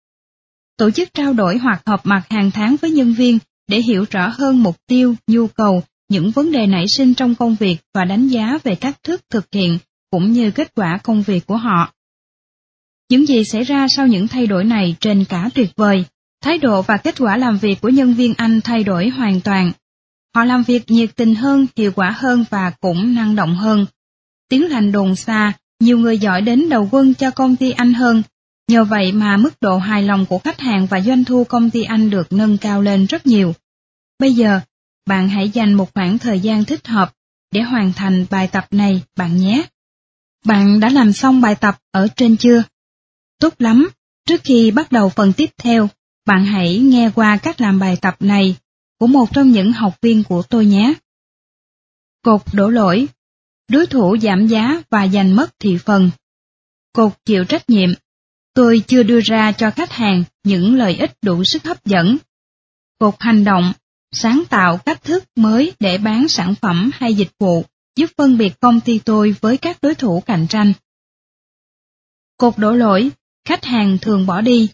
Tổ chức trao đổi hoặc họp mặt hàng tháng với nhân viên để hiểu rõ hơn mục tiêu, nhu cầu những vấn đề nảy sinh trong công việc và đánh giá về cách thức thực hiện cũng như kết quả công việc của họ. Những gì xảy ra sau những thay đổi này trên cả tuyệt vời, thái độ và kết quả làm việc của nhân viên Anh thay đổi hoàn toàn. Họ làm việc nhiệt tình hơn, hiệu quả hơn và cũng năng động hơn. Tiếng lành đồn xa, nhiều người giỏi đến đầu quân cho công ty Anh hơn. Nhờ vậy mà mức độ hài lòng của khách hàng và doanh thu công ty Anh được nâng cao lên rất nhiều. Bây giờ, bạn hãy dành một khoảng thời gian thích hợp để hoàn thành bài tập này bạn nhé. Bạn đã làm xong bài tập ở trên chưa? Tốt lắm, trước khi bắt đầu phần tiếp theo, bạn hãy nghe qua cách làm bài tập này của một trong những học viên của tôi nhé. Cột đổ lỗi Đối thủ giảm giá và giành mất thị phần Cột chịu trách nhiệm Tôi chưa đưa ra cho khách hàng những lợi ích đủ sức hấp dẫn. Cột hành động sáng tạo cách thức mới để bán sản phẩm hay dịch vụ, giúp phân biệt công ty tôi với các đối thủ cạnh tranh. Cột đổ lỗi, khách hàng thường bỏ đi.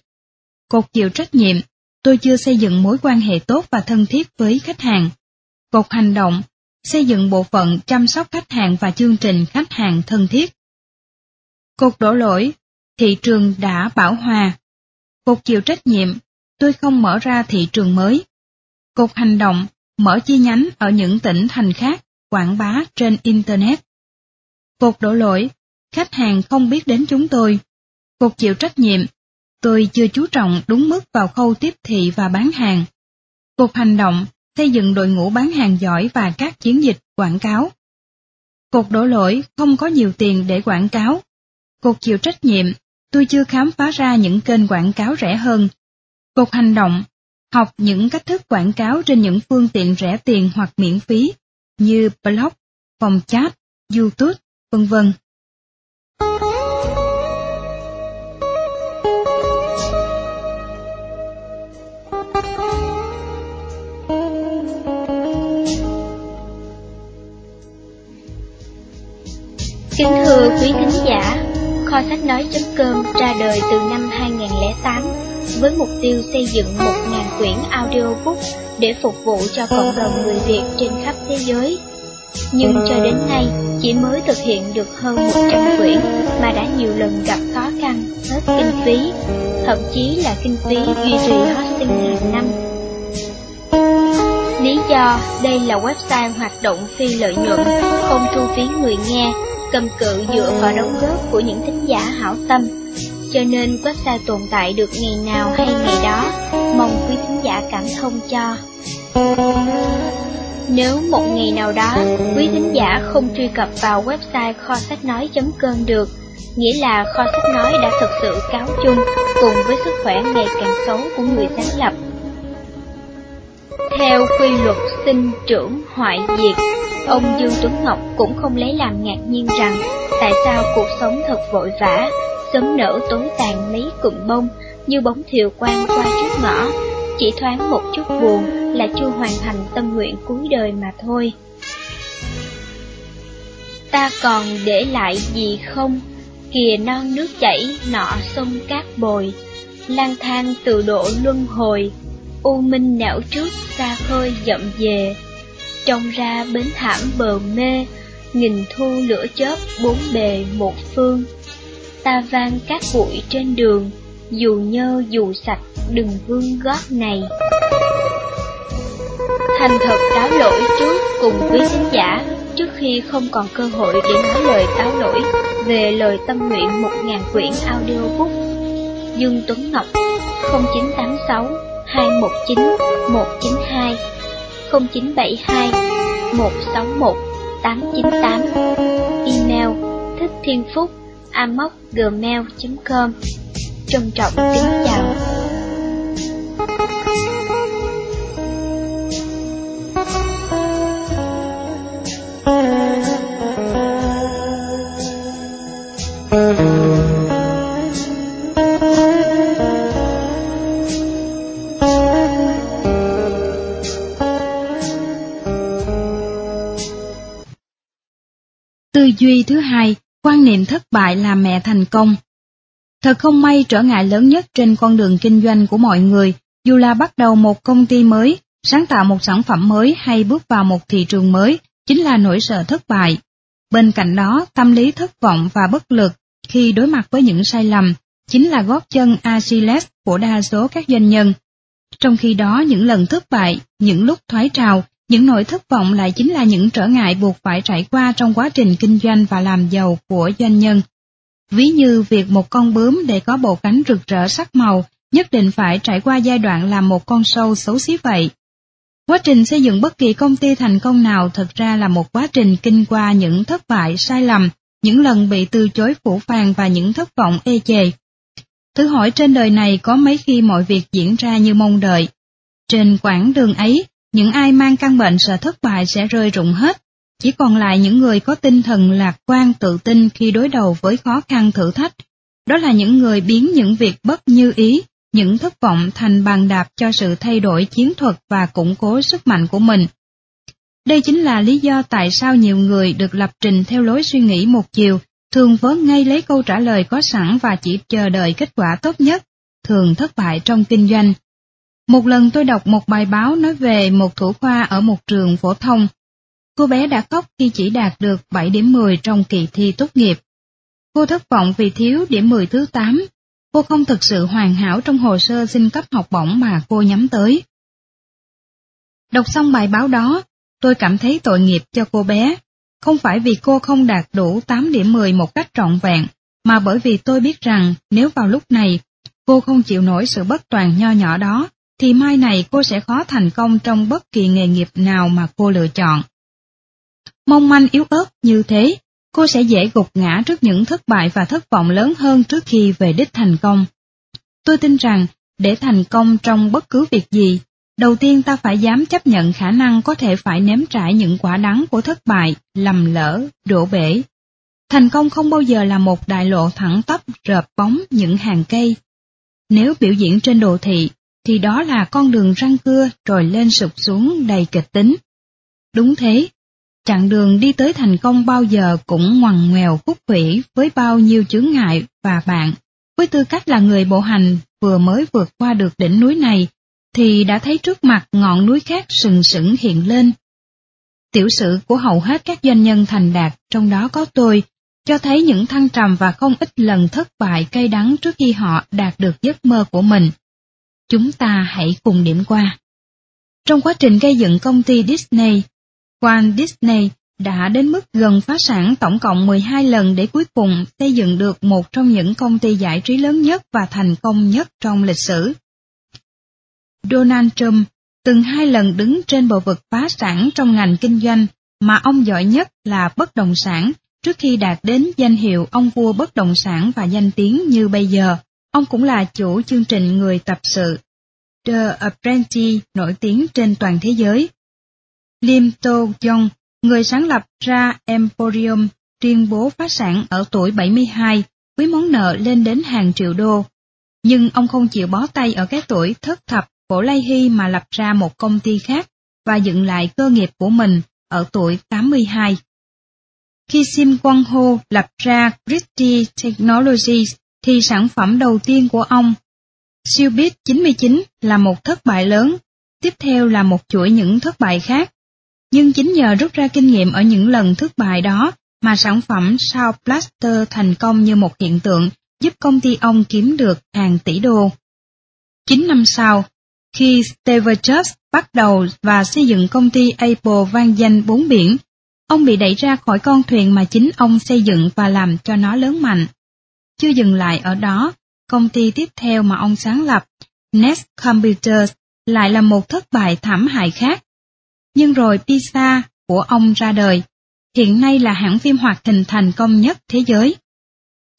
Cột chịu trách nhiệm, tôi chưa xây dựng mối quan hệ tốt và thân thiết với khách hàng. Cột hành động, xây dựng bộ phận chăm sóc khách hàng và chương trình khách hàng thân thiết. Cột đổ lỗi, thị trường đã bảo hòa. Cột chịu trách nhiệm, tôi không mở ra thị trường mới. Cục hành động mở chi nhánh ở những tỉnh thành khác, quảng bá trên Internet. Cục đổ lỗi, khách hàng không biết đến chúng tôi. Cục chịu trách nhiệm, tôi chưa chú trọng đúng mức vào khâu tiếp thị và bán hàng. Cục hành động, xây dựng đội ngũ bán hàng giỏi và các chiến dịch quảng cáo. Cục đổ lỗi không có nhiều tiền để quảng cáo. Cục chịu trách nhiệm, tôi chưa khám phá ra những kênh quảng cáo rẻ hơn. Cục hành động, học những cách thức quảng cáo trên những phương tiện rẻ tiền hoặc miễn phí như blog, phòng chat, YouTube, vân vân. Kính thưa quý khán giả, kho sách nói.com ra đời từ năm 2008 với mục tiêu xây dựng 1.000 quyển audiobook để phục vụ cho cộng đồng người Việt trên khắp thế giới. Nhưng cho đến nay, chỉ mới thực hiện được hơn 100 quyển mà đã nhiều lần gặp khó khăn, hết kinh phí, thậm chí là kinh phí duy trì hosting hàng năm. Lý do đây là website hoạt động phi lợi nhuận, không thu phí người nghe, cầm cự dựa vào đóng góp của những thính giả hảo tâm cho nên website tồn tại được ngày nào hay ngày đó, mong quý thính giả cảm thông cho. Nếu một ngày nào đó quý thính giả không truy cập vào website kho sách nói.com được, nghĩa là kho sách nói đã thực sự cáo chung cùng với sức khỏe ngày càng xấu của người sáng lập. Theo quy luật sinh trưởng hoại diệt, ông Dương Tuấn Ngọc cũng không lấy làm ngạc nhiên rằng tại sao cuộc sống thật vội vã, sớm nở tối tàn mấy cụm bông như bóng thiều quang qua trước ngõ, chỉ thoáng một chút buồn là chưa hoàn thành tâm nguyện cuối đời mà thôi. Ta còn để lại gì không? Kìa non nước chảy, nọ sông cát bồi, lang thang từ độ luân hồi, u minh nẻo trước xa khơi dậm về, trông ra bến thảm bờ mê, nghìn thu lửa chớp bốn bề một phương ta vang các bụi trên đường, dù nhơ dù sạch đừng vương gót này. Thành thật cáo lỗi trước cùng quý khán giả trước khi không còn cơ hội để nói lời cáo lỗi về lời tâm nguyện một ngàn quyển audiobook. Dương Tuấn Ngọc 0986 219 192 0972 161 898 Email thích thiên phúc amocgmail.com Trân trọng kính chào. Duy thứ hai Quan niệm thất bại là mẹ thành công. Thật không may trở ngại lớn nhất trên con đường kinh doanh của mọi người, dù là bắt đầu một công ty mới sáng tạo một sản phẩm mới hay bước vào một thị trường mới chính là nỗi sợ thất bại. Bên cạnh đó, tâm lý thất vọng và bất lực khi đối mặt với những sai lầm chính là gót chân Achilles của đa số các doanh nhân. Trong khi đó, những lần thất bại, những lúc thoái trào, những nỗi thất vọng lại chính là những trở ngại buộc phải trải qua trong quá trình kinh doanh và làm giàu của doanh nhân. Ví như việc một con bướm để có bộ cánh rực rỡ sắc màu, nhất định phải trải qua giai đoạn làm một con sâu xấu xí vậy. Quá trình xây dựng bất kỳ công ty thành công nào thật ra là một quá trình kinh qua những thất bại, sai lầm, những lần bị từ chối phủ phàng và những thất vọng ê chề. Thử hỏi trên đời này có mấy khi mọi việc diễn ra như mong đợi. Trên quãng đường ấy, những ai mang căn bệnh sợ thất bại sẽ rơi rụng hết, chỉ còn lại những người có tinh thần lạc quan tự tin khi đối đầu với khó khăn thử thách. Đó là những người biến những việc bất như ý, những thất vọng thành bàn đạp cho sự thay đổi chiến thuật và củng cố sức mạnh của mình. Đây chính là lý do tại sao nhiều người được lập trình theo lối suy nghĩ một chiều, thường vớ ngay lấy câu trả lời có sẵn và chỉ chờ đợi kết quả tốt nhất, thường thất bại trong kinh doanh. Một lần tôi đọc một bài báo nói về một thủ khoa ở một trường phổ thông. Cô bé đã khóc khi chỉ đạt được 7 điểm 10 trong kỳ thi tốt nghiệp. Cô thất vọng vì thiếu điểm 10 thứ 8. Cô không thực sự hoàn hảo trong hồ sơ xin cấp học bổng mà cô nhắm tới. Đọc xong bài báo đó, tôi cảm thấy tội nghiệp cho cô bé. Không phải vì cô không đạt đủ 8 điểm 10 một cách trọn vẹn, mà bởi vì tôi biết rằng nếu vào lúc này cô không chịu nổi sự bất toàn nho nhỏ đó, thì mai này cô sẽ khó thành công trong bất kỳ nghề nghiệp nào mà cô lựa chọn. Mong manh yếu ớt như thế, cô sẽ dễ gục ngã trước những thất bại và thất vọng lớn hơn trước khi về đích thành công. Tôi tin rằng, để thành công trong bất cứ việc gì, đầu tiên ta phải dám chấp nhận khả năng có thể phải nếm trải những quả đắng của thất bại, lầm lỡ, đổ bể. Thành công không bao giờ là một đại lộ thẳng tắp rợp bóng những hàng cây. Nếu biểu diễn trên đồ thị, thì đó là con đường răng cưa rồi lên sụp xuống đầy kịch tính. Đúng thế, chặng đường đi tới thành công bao giờ cũng ngoằn ngoèo khúc khủy với bao nhiêu chướng ngại và bạn, với tư cách là người bộ hành vừa mới vượt qua được đỉnh núi này, thì đã thấy trước mặt ngọn núi khác sừng sững hiện lên. Tiểu sử của hầu hết các doanh nhân thành đạt, trong đó có tôi, cho thấy những thăng trầm và không ít lần thất bại cay đắng trước khi họ đạt được giấc mơ của mình. Chúng ta hãy cùng điểm qua. Trong quá trình gây dựng công ty Disney, Walt Disney đã đến mức gần phá sản tổng cộng 12 lần để cuối cùng xây dựng được một trong những công ty giải trí lớn nhất và thành công nhất trong lịch sử. Donald Trump từng hai lần đứng trên bờ vực phá sản trong ngành kinh doanh mà ông giỏi nhất là bất động sản trước khi đạt đến danh hiệu ông vua bất động sản và danh tiếng như bây giờ. Ông cũng là chủ chương trình người tập sự The Apprentice nổi tiếng trên toàn thế giới. Lim To Jong, người sáng lập ra Emporium, tuyên bố phá sản ở tuổi 72 với món nợ lên đến hàng triệu đô. Nhưng ông không chịu bó tay ở cái tuổi thất thập cổ Lay Hy mà lập ra một công ty khác và dựng lại cơ nghiệp của mình ở tuổi 82. Khi Sim Quang Ho lập ra Christie Technologies thì sản phẩm đầu tiên của ông, Siêu 99 là một thất bại lớn, tiếp theo là một chuỗi những thất bại khác. Nhưng chính nhờ rút ra kinh nghiệm ở những lần thất bại đó mà sản phẩm Sao Plaster thành công như một hiện tượng giúp công ty ông kiếm được hàng tỷ đô. 9 năm sau, khi Steve Jobs bắt đầu và xây dựng công ty Apple vang danh bốn biển, ông bị đẩy ra khỏi con thuyền mà chính ông xây dựng và làm cho nó lớn mạnh. Chưa dừng lại ở đó, công ty tiếp theo mà ông sáng lập, Nest Computers, lại là một thất bại thảm hại khác. Nhưng rồi Pizza của ông ra đời, hiện nay là hãng phim hoạt hình thành công nhất thế giới.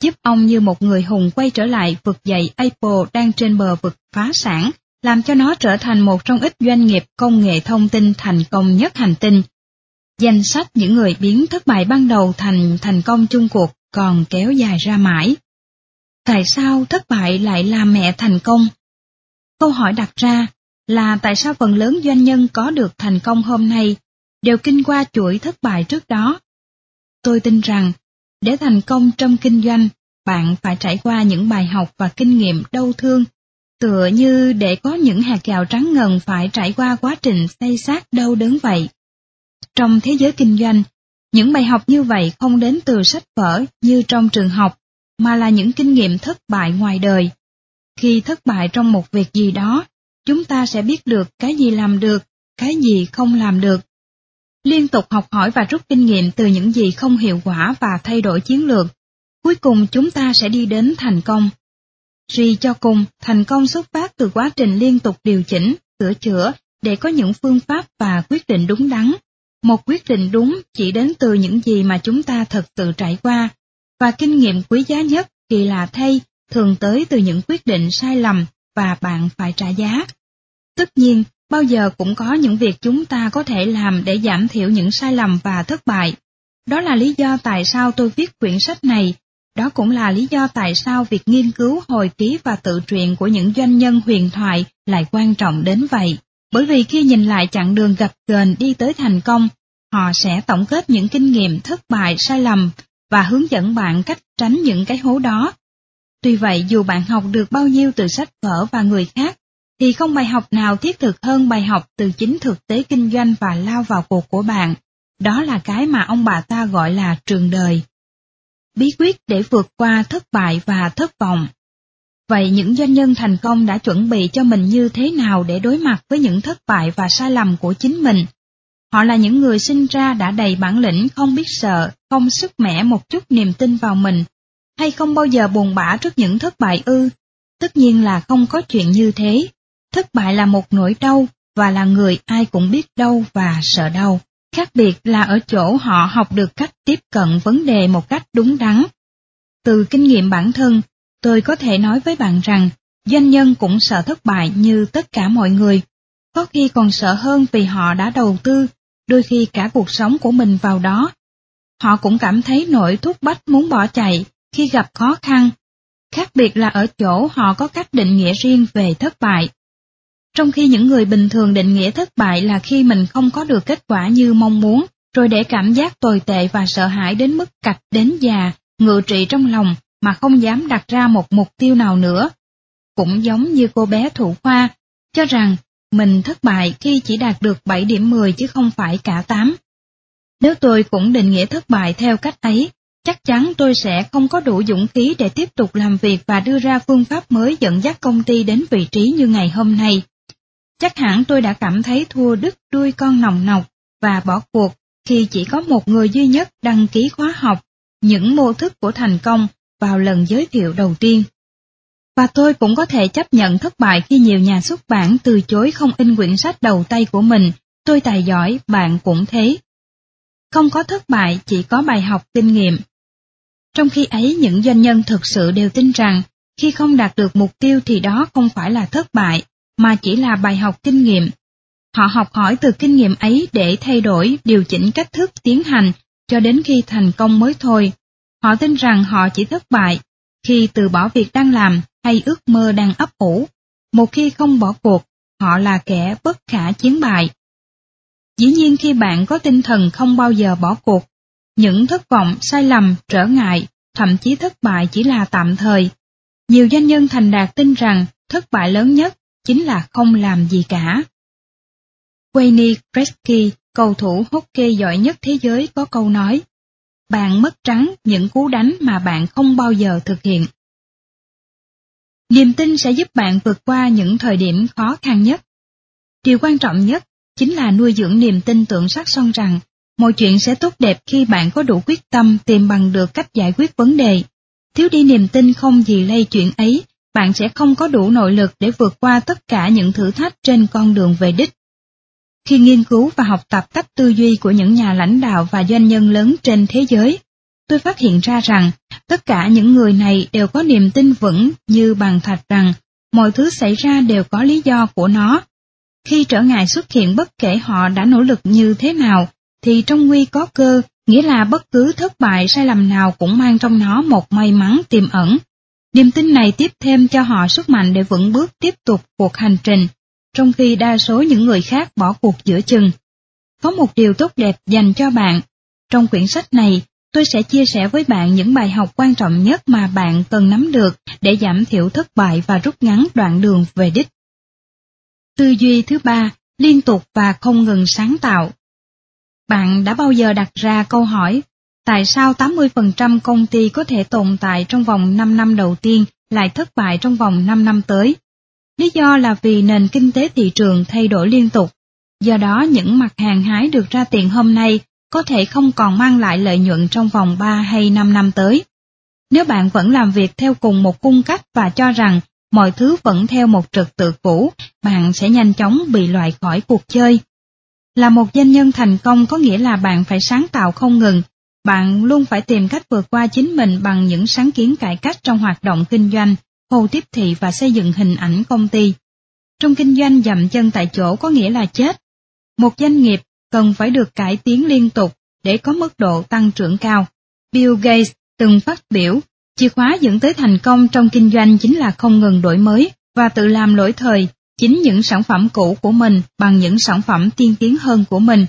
Giúp ông như một người hùng quay trở lại vực dậy Apple đang trên bờ vực phá sản, làm cho nó trở thành một trong ít doanh nghiệp công nghệ thông tin thành công nhất hành tinh. Danh sách những người biến thất bại ban đầu thành thành công chung cuộc còn kéo dài ra mãi. Tại sao thất bại lại làm mẹ thành công? Câu hỏi đặt ra là tại sao phần lớn doanh nhân có được thành công hôm nay đều kinh qua chuỗi thất bại trước đó. Tôi tin rằng, để thành công trong kinh doanh, bạn phải trải qua những bài học và kinh nghiệm đau thương, tựa như để có những hạt gạo trắng ngần phải trải qua quá trình xây xác đau đớn vậy. Trong thế giới kinh doanh, những bài học như vậy không đến từ sách vở như trong trường học, mà là những kinh nghiệm thất bại ngoài đời. Khi thất bại trong một việc gì đó, chúng ta sẽ biết được cái gì làm được, cái gì không làm được. Liên tục học hỏi và rút kinh nghiệm từ những gì không hiệu quả và thay đổi chiến lược. Cuối cùng chúng ta sẽ đi đến thành công. Suy cho cùng, thành công xuất phát từ quá trình liên tục điều chỉnh, sửa chữa để có những phương pháp và quyết định đúng đắn. Một quyết định đúng chỉ đến từ những gì mà chúng ta thật sự trải qua, và kinh nghiệm quý giá nhất kỳ lạ thay thường tới từ những quyết định sai lầm và bạn phải trả giá. Tất nhiên, bao giờ cũng có những việc chúng ta có thể làm để giảm thiểu những sai lầm và thất bại. Đó là lý do tại sao tôi viết quyển sách này đó cũng là lý do tại sao việc nghiên cứu hồi ký và tự truyện của những doanh nhân huyền thoại lại quan trọng đến vậy. Bởi vì khi nhìn lại chặng đường gập ghềnh đi tới thành công, họ sẽ tổng kết những kinh nghiệm thất bại sai lầm và hướng dẫn bạn cách tránh những cái hố đó. Tuy vậy dù bạn học được bao nhiêu từ sách vở và người khác, thì không bài học nào thiết thực hơn bài học từ chính thực tế kinh doanh và lao vào cuộc của bạn. Đó là cái mà ông bà ta gọi là trường đời bí quyết để vượt qua thất bại và thất vọng. Vậy những doanh nhân thành công đã chuẩn bị cho mình như thế nào để đối mặt với những thất bại và sai lầm của chính mình? Họ là những người sinh ra đã đầy bản lĩnh không biết sợ, không sức mẻ một chút niềm tin vào mình, hay không bao giờ buồn bã trước những thất bại ư? Tất nhiên là không có chuyện như thế. Thất bại là một nỗi đau và là người ai cũng biết đau và sợ đau. Khác biệt là ở chỗ họ học được cách tiếp cận vấn đề một cách đúng đắn. Từ kinh nghiệm bản thân, tôi có thể nói với bạn rằng, doanh nhân cũng sợ thất bại như tất cả mọi người. Có khi còn sợ hơn vì họ đã đầu tư, đôi khi cả cuộc sống của mình vào đó. Họ cũng cảm thấy nỗi thúc bách muốn bỏ chạy khi gặp khó khăn. Khác biệt là ở chỗ họ có cách định nghĩa riêng về thất bại. Trong khi những người bình thường định nghĩa thất bại là khi mình không có được kết quả như mong muốn, rồi để cảm giác tồi tệ và sợ hãi đến mức cạch đến già, ngự trị trong lòng mà không dám đặt ra một mục tiêu nào nữa. Cũng giống như cô bé thủ khoa, cho rằng mình thất bại khi chỉ đạt được 7 điểm 10 chứ không phải cả 8. Nếu tôi cũng định nghĩa thất bại theo cách ấy, chắc chắn tôi sẽ không có đủ dũng khí để tiếp tục làm việc và đưa ra phương pháp mới dẫn dắt công ty đến vị trí như ngày hôm nay. Chắc hẳn tôi đã cảm thấy thua đứt đuôi con nòng nọc và bỏ cuộc khi chỉ có một người duy nhất đăng ký khóa học những mô thức của thành công vào lần giới thiệu đầu tiên. Và tôi cũng có thể chấp nhận thất bại khi nhiều nhà xuất bản từ chối không in quyển sách đầu tay của mình, tôi tài giỏi, bạn cũng thế. Không có thất bại, chỉ có bài học kinh nghiệm. Trong khi ấy những doanh nhân thực sự đều tin rằng, khi không đạt được mục tiêu thì đó không phải là thất bại, mà chỉ là bài học kinh nghiệm. Họ học hỏi từ kinh nghiệm ấy để thay đổi, điều chỉnh cách thức tiến hành cho đến khi thành công mới thôi. Họ tin rằng họ chỉ thất bại khi từ bỏ việc đang làm hay ước mơ đang ấp ủ. Một khi không bỏ cuộc, họ là kẻ bất khả chiến bại. Dĩ nhiên khi bạn có tinh thần không bao giờ bỏ cuộc, những thất vọng, sai lầm, trở ngại, thậm chí thất bại chỉ là tạm thời. Nhiều doanh nhân thành đạt tin rằng thất bại lớn nhất chính là không làm gì cả. Wayne Gretzky, cầu thủ hockey giỏi nhất thế giới có câu nói, bạn mất trắng những cú đánh mà bạn không bao giờ thực hiện. Niềm tin sẽ giúp bạn vượt qua những thời điểm khó khăn nhất. Điều quan trọng nhất chính là nuôi dưỡng niềm tin tưởng sắc son rằng mọi chuyện sẽ tốt đẹp khi bạn có đủ quyết tâm tìm bằng được cách giải quyết vấn đề. Thiếu đi niềm tin không gì lây chuyện ấy bạn sẽ không có đủ nội lực để vượt qua tất cả những thử thách trên con đường về đích. Khi nghiên cứu và học tập cách tư duy của những nhà lãnh đạo và doanh nhân lớn trên thế giới, tôi phát hiện ra rằng tất cả những người này đều có niềm tin vững như bàn thạch rằng mọi thứ xảy ra đều có lý do của nó. Khi trở ngại xuất hiện bất kể họ đã nỗ lực như thế nào, thì trong nguy có cơ, nghĩa là bất cứ thất bại sai lầm nào cũng mang trong nó một may mắn tiềm ẩn. Niềm tin này tiếp thêm cho họ sức mạnh để vững bước tiếp tục cuộc hành trình, trong khi đa số những người khác bỏ cuộc giữa chừng. Có một điều tốt đẹp dành cho bạn. Trong quyển sách này, tôi sẽ chia sẻ với bạn những bài học quan trọng nhất mà bạn cần nắm được để giảm thiểu thất bại và rút ngắn đoạn đường về đích. Tư duy thứ ba, liên tục và không ngừng sáng tạo. Bạn đã bao giờ đặt ra câu hỏi, tại sao 80% công ty có thể tồn tại trong vòng 5 năm đầu tiên lại thất bại trong vòng 5 năm tới? Lý do là vì nền kinh tế thị trường thay đổi liên tục. Do đó những mặt hàng hái được ra tiền hôm nay có thể không còn mang lại lợi nhuận trong vòng 3 hay 5 năm tới. Nếu bạn vẫn làm việc theo cùng một cung cách và cho rằng mọi thứ vẫn theo một trật tự cũ, bạn sẽ nhanh chóng bị loại khỏi cuộc chơi. Là một doanh nhân thành công có nghĩa là bạn phải sáng tạo không ngừng, bạn luôn phải tìm cách vượt qua chính mình bằng những sáng kiến cải cách trong hoạt động kinh doanh, hồ tiếp thị và xây dựng hình ảnh công ty. Trong kinh doanh dậm chân tại chỗ có nghĩa là chết. Một doanh nghiệp cần phải được cải tiến liên tục để có mức độ tăng trưởng cao. Bill Gates từng phát biểu, chìa khóa dẫn tới thành công trong kinh doanh chính là không ngừng đổi mới và tự làm lỗi thời chính những sản phẩm cũ của mình bằng những sản phẩm tiên tiến hơn của mình.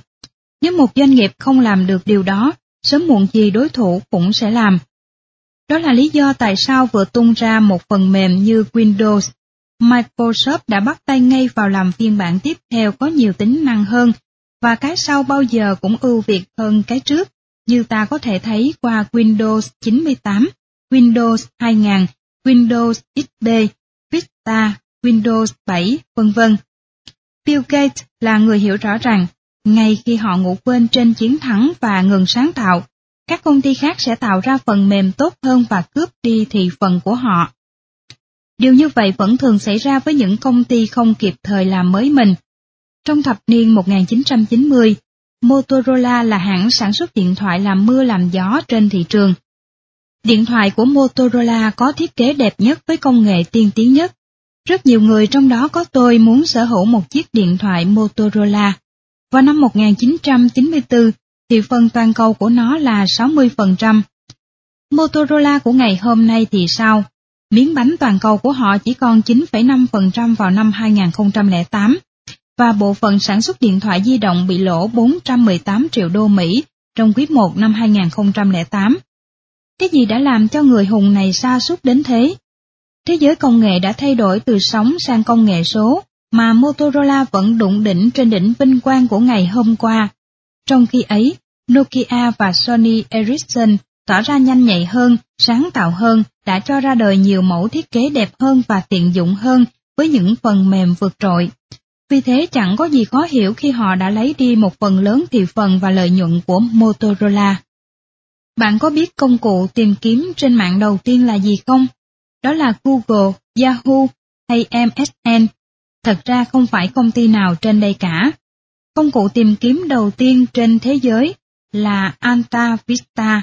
Nếu một doanh nghiệp không làm được điều đó, sớm muộn gì đối thủ cũng sẽ làm. Đó là lý do tại sao vừa tung ra một phần mềm như Windows, Microsoft đã bắt tay ngay vào làm phiên bản tiếp theo có nhiều tính năng hơn và cái sau bao giờ cũng ưu việt hơn cái trước, như ta có thể thấy qua Windows 98, Windows 2000, Windows XP, Vista, Windows 7, vân vân. Bill Gates là người hiểu rõ rằng, ngay khi họ ngủ quên trên chiến thắng và ngừng sáng tạo, các công ty khác sẽ tạo ra phần mềm tốt hơn và cướp đi thị phần của họ. Điều như vậy vẫn thường xảy ra với những công ty không kịp thời làm mới mình, trong thập niên 1990, Motorola là hãng sản xuất điện thoại làm mưa làm gió trên thị trường. Điện thoại của Motorola có thiết kế đẹp nhất với công nghệ tiên tiến nhất. Rất nhiều người trong đó có tôi muốn sở hữu một chiếc điện thoại Motorola. Vào năm 1994, thị phần toàn cầu của nó là 60%. Motorola của ngày hôm nay thì sao? Miếng bánh toàn cầu của họ chỉ còn 9,5% vào năm 2008 và bộ phận sản xuất điện thoại di động bị lỗ 418 triệu đô Mỹ trong quý 1 năm 2008. Cái gì đã làm cho người hùng này sa sút đến thế? Thế giới công nghệ đã thay đổi từ sóng sang công nghệ số, mà Motorola vẫn đụng đỉnh trên đỉnh vinh quang của ngày hôm qua. Trong khi ấy, Nokia và Sony Ericsson tỏ ra nhanh nhạy hơn, sáng tạo hơn, đã cho ra đời nhiều mẫu thiết kế đẹp hơn và tiện dụng hơn với những phần mềm vượt trội. Vì thế chẳng có gì khó hiểu khi họ đã lấy đi một phần lớn thị phần và lợi nhuận của Motorola. Bạn có biết công cụ tìm kiếm trên mạng đầu tiên là gì không? Đó là Google, Yahoo hay MSN. Thật ra không phải công ty nào trên đây cả. Công cụ tìm kiếm đầu tiên trên thế giới là Alta Vista.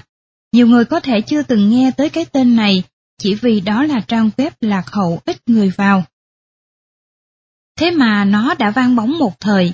Nhiều người có thể chưa từng nghe tới cái tên này chỉ vì đó là trang web lạc hậu ít người vào. Thế mà nó đã vang bóng một thời.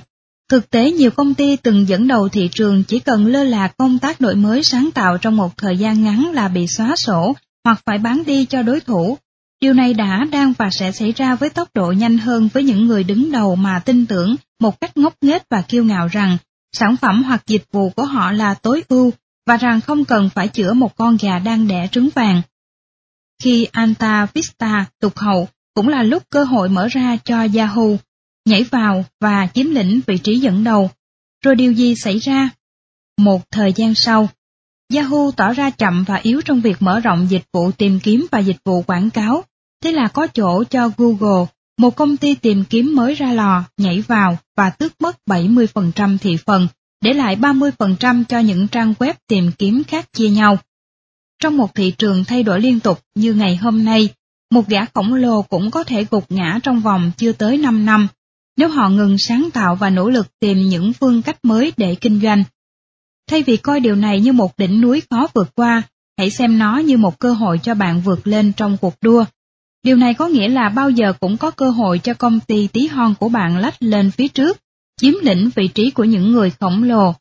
Thực tế nhiều công ty từng dẫn đầu thị trường chỉ cần lơ là công tác đổi mới sáng tạo trong một thời gian ngắn là bị xóa sổ hoặc phải bán đi cho đối thủ. Điều này đã, đang và sẽ xảy ra với tốc độ nhanh hơn với những người đứng đầu mà tin tưởng một cách ngốc nghếch và kiêu ngạo rằng sản phẩm hoặc dịch vụ của họ là tối ưu và rằng không cần phải chữa một con gà đang đẻ trứng vàng. Khi Anta Vista tụt hậu, cũng là lúc cơ hội mở ra cho Yahoo nhảy vào và chiếm lĩnh vị trí dẫn đầu. Rồi điều gì xảy ra? Một thời gian sau, Yahoo tỏ ra chậm và yếu trong việc mở rộng dịch vụ tìm kiếm và dịch vụ quảng cáo, thế là có chỗ cho Google, một công ty tìm kiếm mới ra lò, nhảy vào và tước mất 70% thị phần, để lại 30% cho những trang web tìm kiếm khác chia nhau. Trong một thị trường thay đổi liên tục như ngày hôm nay, một gã khổng lồ cũng có thể gục ngã trong vòng chưa tới 5 năm, nếu họ ngừng sáng tạo và nỗ lực tìm những phương cách mới để kinh doanh. Thay vì coi điều này như một đỉnh núi khó vượt qua, hãy xem nó như một cơ hội cho bạn vượt lên trong cuộc đua. Điều này có nghĩa là bao giờ cũng có cơ hội cho công ty tí hon của bạn lách lên phía trước, chiếm lĩnh vị trí của những người khổng lồ.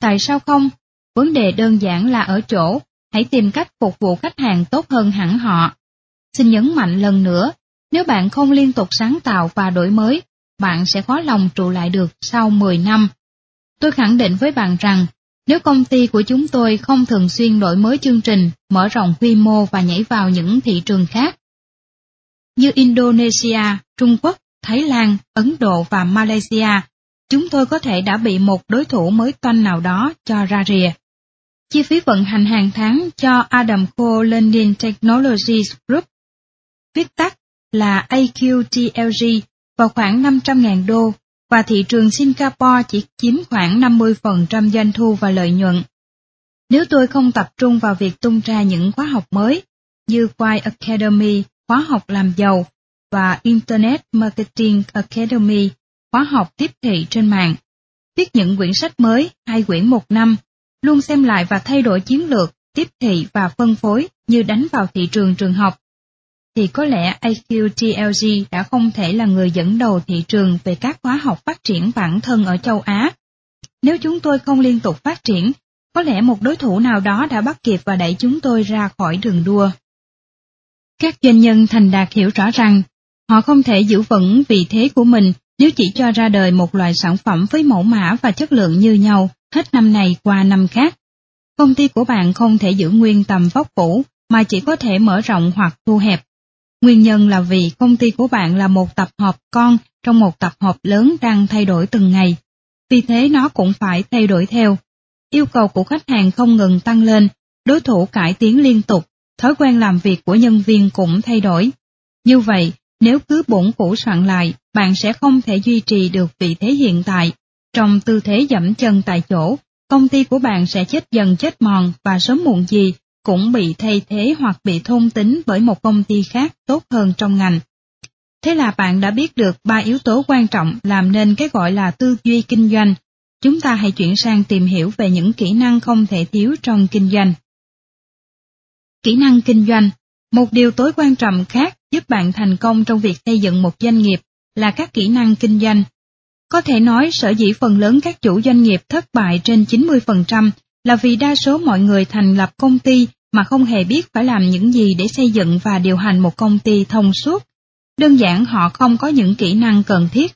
Tại sao không? Vấn đề đơn giản là ở chỗ, hãy tìm cách phục vụ khách hàng tốt hơn hẳn họ. Xin nhấn mạnh lần nữa, nếu bạn không liên tục sáng tạo và đổi mới, bạn sẽ khó lòng trụ lại được sau 10 năm. Tôi khẳng định với bạn rằng, Nếu công ty của chúng tôi không thường xuyên đổi mới chương trình, mở rộng quy mô và nhảy vào những thị trường khác, như Indonesia, Trung Quốc, Thái Lan, Ấn Độ và Malaysia, chúng tôi có thể đã bị một đối thủ mới toanh nào đó cho ra rìa. Chi phí vận hành hàng tháng cho Adamco Learning Technologies Group, viết tắt là AQTLG, vào khoảng 500.000 đô và thị trường Singapore chỉ chiếm khoảng 50% doanh thu và lợi nhuận. Nếu tôi không tập trung vào việc tung ra những khóa học mới như Quai Academy, khóa học làm giàu và Internet Marketing Academy, khóa học tiếp thị trên mạng, viết những quyển sách mới, hai quyển một năm, luôn xem lại và thay đổi chiến lược, tiếp thị và phân phối như đánh vào thị trường trường học, thì có lẽ AQTLG đã không thể là người dẫn đầu thị trường về các khóa học phát triển bản thân ở châu Á. Nếu chúng tôi không liên tục phát triển, có lẽ một đối thủ nào đó đã bắt kịp và đẩy chúng tôi ra khỏi đường đua. Các doanh nhân thành đạt hiểu rõ rằng, họ không thể giữ vững vị thế của mình nếu chỉ cho ra đời một loại sản phẩm với mẫu mã và chất lượng như nhau hết năm này qua năm khác. Công ty của bạn không thể giữ nguyên tầm vóc cũ mà chỉ có thể mở rộng hoặc thu hẹp. Nguyên nhân là vì công ty của bạn là một tập hợp con trong một tập hợp lớn đang thay đổi từng ngày. Vì thế nó cũng phải thay đổi theo. Yêu cầu của khách hàng không ngừng tăng lên, đối thủ cải tiến liên tục, thói quen làm việc của nhân viên cũng thay đổi. Như vậy, nếu cứ bổn cũ soạn lại, bạn sẽ không thể duy trì được vị thế hiện tại. Trong tư thế dẫm chân tại chỗ, công ty của bạn sẽ chết dần chết mòn và sớm muộn gì cũng bị thay thế hoặc bị thôn tính bởi một công ty khác tốt hơn trong ngành. Thế là bạn đã biết được ba yếu tố quan trọng làm nên cái gọi là tư duy kinh doanh. Chúng ta hãy chuyển sang tìm hiểu về những kỹ năng không thể thiếu trong kinh doanh. Kỹ năng kinh doanh Một điều tối quan trọng khác giúp bạn thành công trong việc xây dựng một doanh nghiệp là các kỹ năng kinh doanh. Có thể nói sở dĩ phần lớn các chủ doanh nghiệp thất bại trên 90% là vì đa số mọi người thành lập công ty mà không hề biết phải làm những gì để xây dựng và điều hành một công ty thông suốt. Đơn giản họ không có những kỹ năng cần thiết.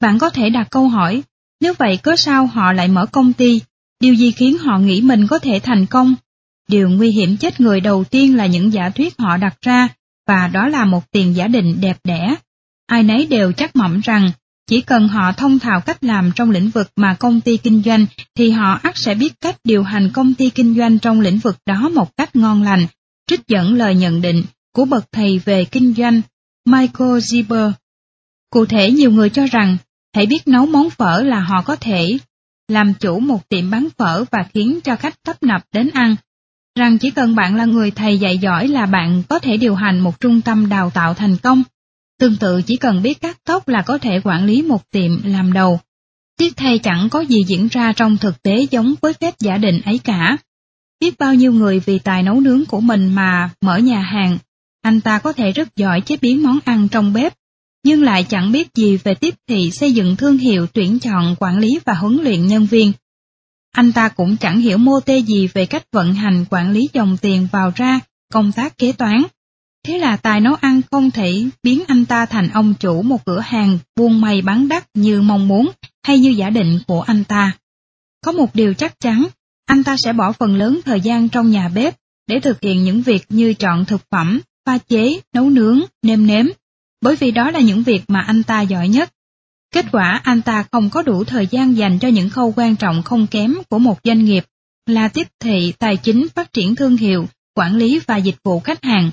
Bạn có thể đặt câu hỏi, nếu vậy cớ sao họ lại mở công ty, điều gì khiến họ nghĩ mình có thể thành công? Điều nguy hiểm chết người đầu tiên là những giả thuyết họ đặt ra, và đó là một tiền giả định đẹp đẽ. Ai nấy đều chắc mẩm rằng chỉ cần họ thông thạo cách làm trong lĩnh vực mà công ty kinh doanh thì họ ắt sẽ biết cách điều hành công ty kinh doanh trong lĩnh vực đó một cách ngon lành, trích dẫn lời nhận định của bậc thầy về kinh doanh Michael Zieber. Cụ thể nhiều người cho rằng hãy biết nấu món phở là họ có thể làm chủ một tiệm bán phở và khiến cho khách tấp nập đến ăn. Rằng chỉ cần bạn là người thầy dạy giỏi là bạn có thể điều hành một trung tâm đào tạo thành công. Tương tự chỉ cần biết cắt tóc là có thể quản lý một tiệm làm đầu. Tiếc thay chẳng có gì diễn ra trong thực tế giống với phép giả định ấy cả. Biết bao nhiêu người vì tài nấu nướng của mình mà mở nhà hàng, anh ta có thể rất giỏi chế biến món ăn trong bếp, nhưng lại chẳng biết gì về tiếp thị xây dựng thương hiệu tuyển chọn quản lý và huấn luyện nhân viên. Anh ta cũng chẳng hiểu mô tê gì về cách vận hành quản lý dòng tiền vào ra, công tác kế toán, Thế là tài nấu ăn không thể biến anh ta thành ông chủ một cửa hàng buôn may bán đắt như mong muốn hay như giả định của anh ta. Có một điều chắc chắn, anh ta sẽ bỏ phần lớn thời gian trong nhà bếp để thực hiện những việc như chọn thực phẩm, pha chế, nấu nướng, nêm nếm, bởi vì đó là những việc mà anh ta giỏi nhất. Kết quả anh ta không có đủ thời gian dành cho những khâu quan trọng không kém của một doanh nghiệp là tiếp thị, tài chính, phát triển thương hiệu, quản lý và dịch vụ khách hàng.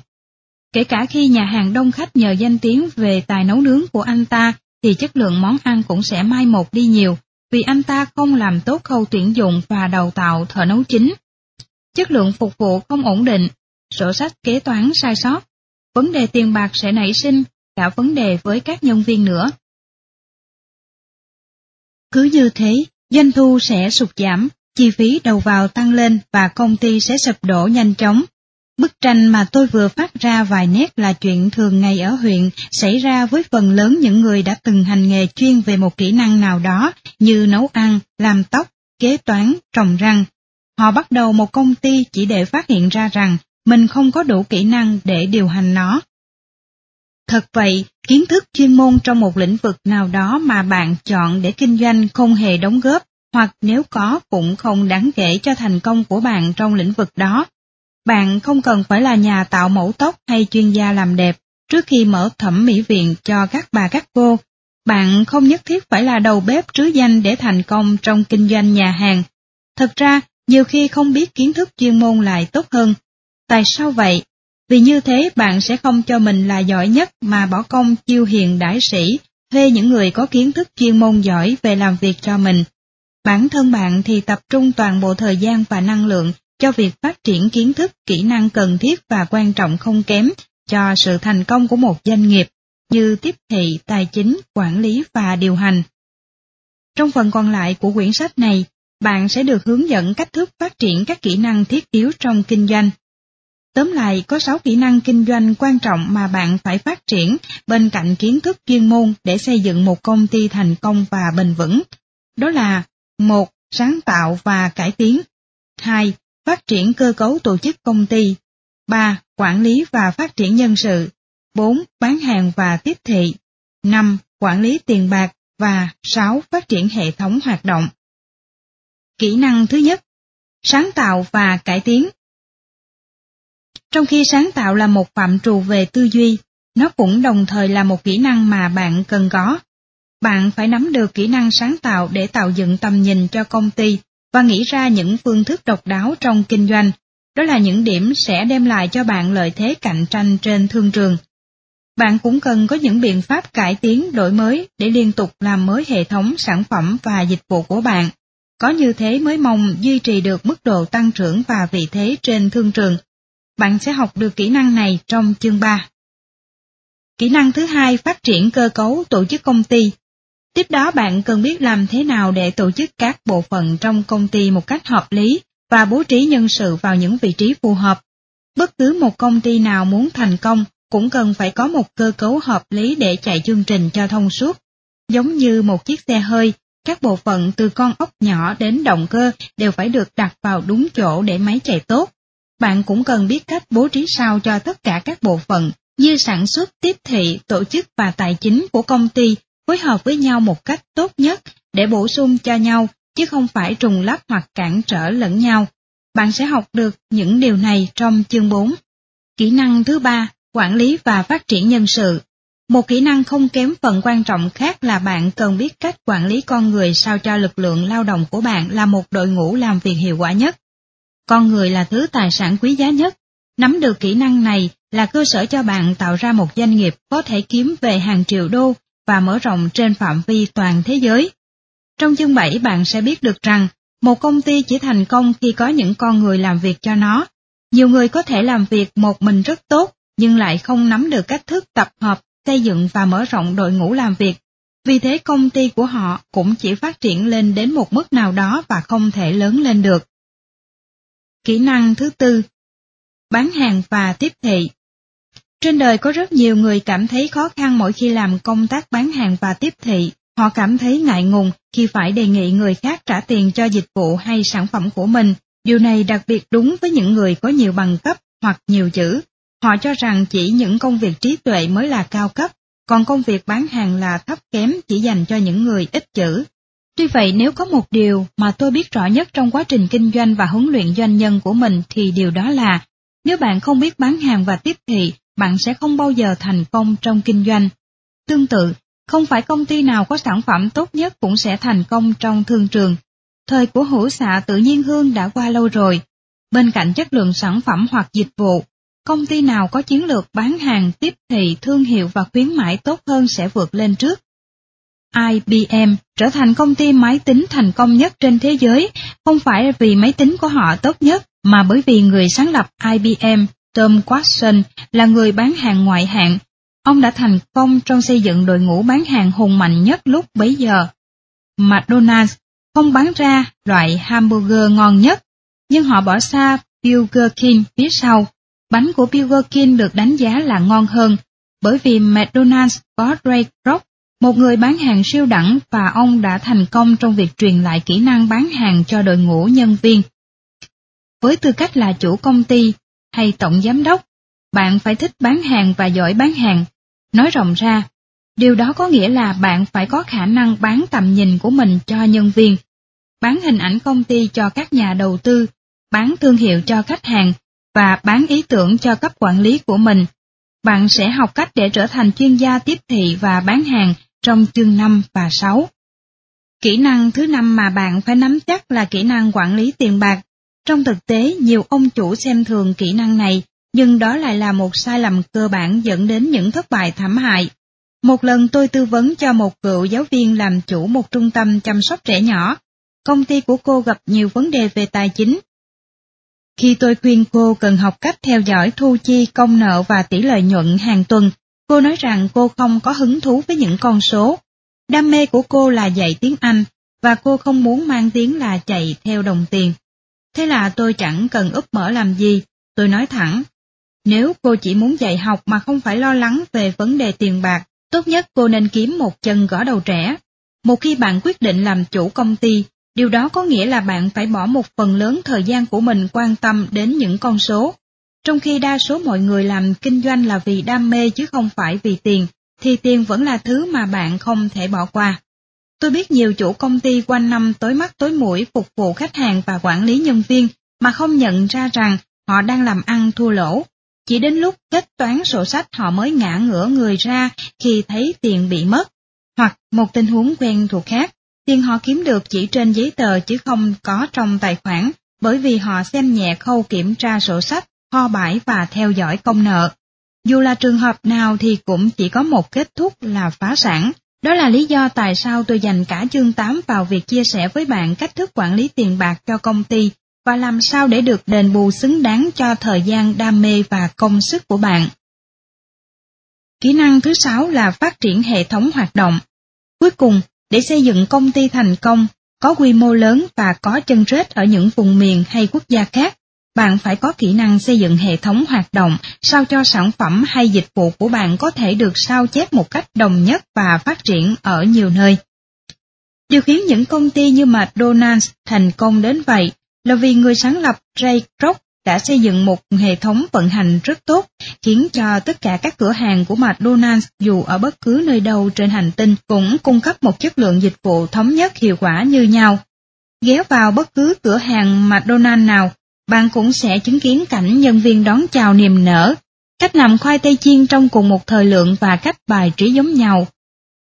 Kể cả khi nhà hàng đông khách nhờ danh tiếng về tài nấu nướng của anh ta, thì chất lượng món ăn cũng sẽ mai một đi nhiều, vì anh ta không làm tốt khâu tuyển dụng và đào tạo thợ nấu chính. Chất lượng phục vụ không ổn định, sổ sách kế toán sai sót, vấn đề tiền bạc sẽ nảy sinh, cả vấn đề với các nhân viên nữa. Cứ như thế, doanh thu sẽ sụt giảm, chi phí đầu vào tăng lên và công ty sẽ sụp đổ nhanh chóng Bức tranh mà tôi vừa phát ra vài nét là chuyện thường ngày ở huyện xảy ra với phần lớn những người đã từng hành nghề chuyên về một kỹ năng nào đó như nấu ăn, làm tóc, kế toán, trồng răng. Họ bắt đầu một công ty chỉ để phát hiện ra rằng mình không có đủ kỹ năng để điều hành nó. Thật vậy, kiến thức chuyên môn trong một lĩnh vực nào đó mà bạn chọn để kinh doanh không hề đóng góp hoặc nếu có cũng không đáng kể cho thành công của bạn trong lĩnh vực đó. Bạn không cần phải là nhà tạo mẫu tóc hay chuyên gia làm đẹp trước khi mở thẩm mỹ viện cho các bà các cô. Bạn không nhất thiết phải là đầu bếp trứ danh để thành công trong kinh doanh nhà hàng. Thật ra, nhiều khi không biết kiến thức chuyên môn lại tốt hơn. Tại sao vậy? Vì như thế bạn sẽ không cho mình là giỏi nhất mà bỏ công chiêu hiền đãi sĩ, thuê những người có kiến thức chuyên môn giỏi về làm việc cho mình. Bản thân bạn thì tập trung toàn bộ thời gian và năng lượng cho việc phát triển kiến thức, kỹ năng cần thiết và quan trọng không kém cho sự thành công của một doanh nghiệp như tiếp thị, tài chính, quản lý và điều hành. Trong phần còn lại của quyển sách này, bạn sẽ được hướng dẫn cách thức phát triển các kỹ năng thiết yếu trong kinh doanh. Tóm lại, có 6 kỹ năng kinh doanh quan trọng mà bạn phải phát triển bên cạnh kiến thức chuyên môn để xây dựng một công ty thành công và bền vững. Đó là 1. Sáng tạo và cải tiến 2. Phát triển cơ cấu tổ chức công ty 3. Quản lý và phát triển nhân sự 4. Bán hàng và tiếp thị 5. Quản lý tiền bạc và 6. Phát triển hệ thống hoạt động Kỹ năng thứ nhất Sáng tạo và cải tiến Trong khi sáng tạo là một phạm trù về tư duy, nó cũng đồng thời là một kỹ năng mà bạn cần có. Bạn phải nắm được kỹ năng sáng tạo để tạo dựng tầm nhìn cho công ty và nghĩ ra những phương thức độc đáo trong kinh doanh. Đó là những điểm sẽ đem lại cho bạn lợi thế cạnh tranh trên thương trường. Bạn cũng cần có những biện pháp cải tiến, đổi mới để liên tục làm mới hệ thống sản phẩm và dịch vụ của bạn. Có như thế mới mong duy trì được mức độ tăng trưởng và vị thế trên thương trường. Bạn sẽ học được kỹ năng này trong chương 3. Kỹ năng thứ hai, phát triển cơ cấu tổ chức công ty. Tiếp đó bạn cần biết làm thế nào để tổ chức các bộ phận trong công ty một cách hợp lý và bố trí nhân sự vào những vị trí phù hợp. Bất cứ một công ty nào muốn thành công cũng cần phải có một cơ cấu hợp lý để chạy chương trình cho thông suốt. Giống như một chiếc xe hơi, các bộ phận từ con ốc nhỏ đến động cơ đều phải được đặt vào đúng chỗ để máy chạy tốt. Bạn cũng cần biết cách bố trí sao cho tất cả các bộ phận như sản xuất, tiếp thị, tổ chức và tài chính của công ty phối hợp với nhau một cách tốt nhất để bổ sung cho nhau, chứ không phải trùng lắp hoặc cản trở lẫn nhau. Bạn sẽ học được những điều này trong chương 4. Kỹ năng thứ ba, quản lý và phát triển nhân sự. Một kỹ năng không kém phần quan trọng khác là bạn cần biết cách quản lý con người sao cho lực lượng lao động của bạn là một đội ngũ làm việc hiệu quả nhất. Con người là thứ tài sản quý giá nhất. Nắm được kỹ năng này là cơ sở cho bạn tạo ra một doanh nghiệp có thể kiếm về hàng triệu đô và mở rộng trên phạm vi toàn thế giới. Trong chương 7 bạn sẽ biết được rằng, một công ty chỉ thành công khi có những con người làm việc cho nó. Nhiều người có thể làm việc một mình rất tốt, nhưng lại không nắm được cách thức tập hợp, xây dựng và mở rộng đội ngũ làm việc. Vì thế công ty của họ cũng chỉ phát triển lên đến một mức nào đó và không thể lớn lên được. Kỹ năng thứ tư Bán hàng và tiếp thị trên đời có rất nhiều người cảm thấy khó khăn mỗi khi làm công tác bán hàng và tiếp thị. Họ cảm thấy ngại ngùng khi phải đề nghị người khác trả tiền cho dịch vụ hay sản phẩm của mình. Điều này đặc biệt đúng với những người có nhiều bằng cấp hoặc nhiều chữ. Họ cho rằng chỉ những công việc trí tuệ mới là cao cấp, còn công việc bán hàng là thấp kém chỉ dành cho những người ít chữ. Tuy vậy nếu có một điều mà tôi biết rõ nhất trong quá trình kinh doanh và huấn luyện doanh nhân của mình thì điều đó là nếu bạn không biết bán hàng và tiếp thị bạn sẽ không bao giờ thành công trong kinh doanh. Tương tự, không phải công ty nào có sản phẩm tốt nhất cũng sẽ thành công trong thương trường. Thời của hữu xạ tự nhiên hương đã qua lâu rồi. Bên cạnh chất lượng sản phẩm hoặc dịch vụ, công ty nào có chiến lược bán hàng, tiếp thị, thương hiệu và khuyến mãi tốt hơn sẽ vượt lên trước. IBM trở thành công ty máy tính thành công nhất trên thế giới, không phải vì máy tính của họ tốt nhất, mà bởi vì người sáng lập IBM Tom Watson là người bán hàng ngoại hạng. Ông đã thành công trong xây dựng đội ngũ bán hàng hùng mạnh nhất lúc bấy giờ. McDonald's không bán ra loại hamburger ngon nhất, nhưng họ bỏ xa Burger King phía sau. Bánh của Burger King được đánh giá là ngon hơn, bởi vì McDonald's có Ray Kroc, một người bán hàng siêu đẳng và ông đã thành công trong việc truyền lại kỹ năng bán hàng cho đội ngũ nhân viên. Với tư cách là chủ công ty, hay tổng giám đốc, bạn phải thích bán hàng và giỏi bán hàng. Nói rộng ra, điều đó có nghĩa là bạn phải có khả năng bán tầm nhìn của mình cho nhân viên. bán hình ảnh công ty cho các nhà đầu tư, bán thương hiệu cho khách hàng và bán ý tưởng cho cấp quản lý của mình. Bạn sẽ học cách để trở thành chuyên gia tiếp thị và bán hàng trong chương 5 và 6. Kỹ năng thứ năm mà bạn phải nắm chắc là kỹ năng quản lý tiền bạc. Trong thực tế, nhiều ông chủ xem thường kỹ năng này, nhưng đó lại là một sai lầm cơ bản dẫn đến những thất bại thảm hại. Một lần tôi tư vấn cho một cựu giáo viên làm chủ một trung tâm chăm sóc trẻ nhỏ. Công ty của cô gặp nhiều vấn đề về tài chính. Khi tôi khuyên cô cần học cách theo dõi thu chi công nợ và tỷ lợi nhuận hàng tuần, cô nói rằng cô không có hứng thú với những con số. Đam mê của cô là dạy tiếng Anh, và cô không muốn mang tiếng là chạy theo đồng tiền. Thế là tôi chẳng cần úp mở làm gì, tôi nói thẳng. Nếu cô chỉ muốn dạy học mà không phải lo lắng về vấn đề tiền bạc, tốt nhất cô nên kiếm một chân gõ đầu trẻ. Một khi bạn quyết định làm chủ công ty, điều đó có nghĩa là bạn phải bỏ một phần lớn thời gian của mình quan tâm đến những con số. Trong khi đa số mọi người làm kinh doanh là vì đam mê chứ không phải vì tiền, thì tiền vẫn là thứ mà bạn không thể bỏ qua. Tôi biết nhiều chủ công ty quanh năm tối mắt tối mũi phục vụ khách hàng và quản lý nhân viên mà không nhận ra rằng họ đang làm ăn thua lỗ. Chỉ đến lúc kết toán sổ sách họ mới ngã ngửa người ra khi thấy tiền bị mất. Hoặc một tình huống quen thuộc khác, tiền họ kiếm được chỉ trên giấy tờ chứ không có trong tài khoản bởi vì họ xem nhẹ khâu kiểm tra sổ sách, kho bãi và theo dõi công nợ. Dù là trường hợp nào thì cũng chỉ có một kết thúc là phá sản. Đó là lý do tại sao tôi dành cả chương 8 vào việc chia sẻ với bạn cách thức quản lý tiền bạc cho công ty và làm sao để được đền bù xứng đáng cho thời gian đam mê và công sức của bạn. Kỹ năng thứ sáu là phát triển hệ thống hoạt động. Cuối cùng, để xây dựng công ty thành công, có quy mô lớn và có chân rết ở những vùng miền hay quốc gia khác, bạn phải có kỹ năng xây dựng hệ thống hoạt động sao cho sản phẩm hay dịch vụ của bạn có thể được sao chép một cách đồng nhất và phát triển ở nhiều nơi. Điều khiến những công ty như McDonald's thành công đến vậy là vì người sáng lập Ray Kroc đã xây dựng một hệ thống vận hành rất tốt, khiến cho tất cả các cửa hàng của McDonald's dù ở bất cứ nơi đâu trên hành tinh cũng cung cấp một chất lượng dịch vụ thống nhất hiệu quả như nhau. Ghé vào bất cứ cửa hàng McDonald's nào bạn cũng sẽ chứng kiến cảnh nhân viên đón chào niềm nở, cách làm khoai tây chiên trong cùng một thời lượng và cách bài trí giống nhau.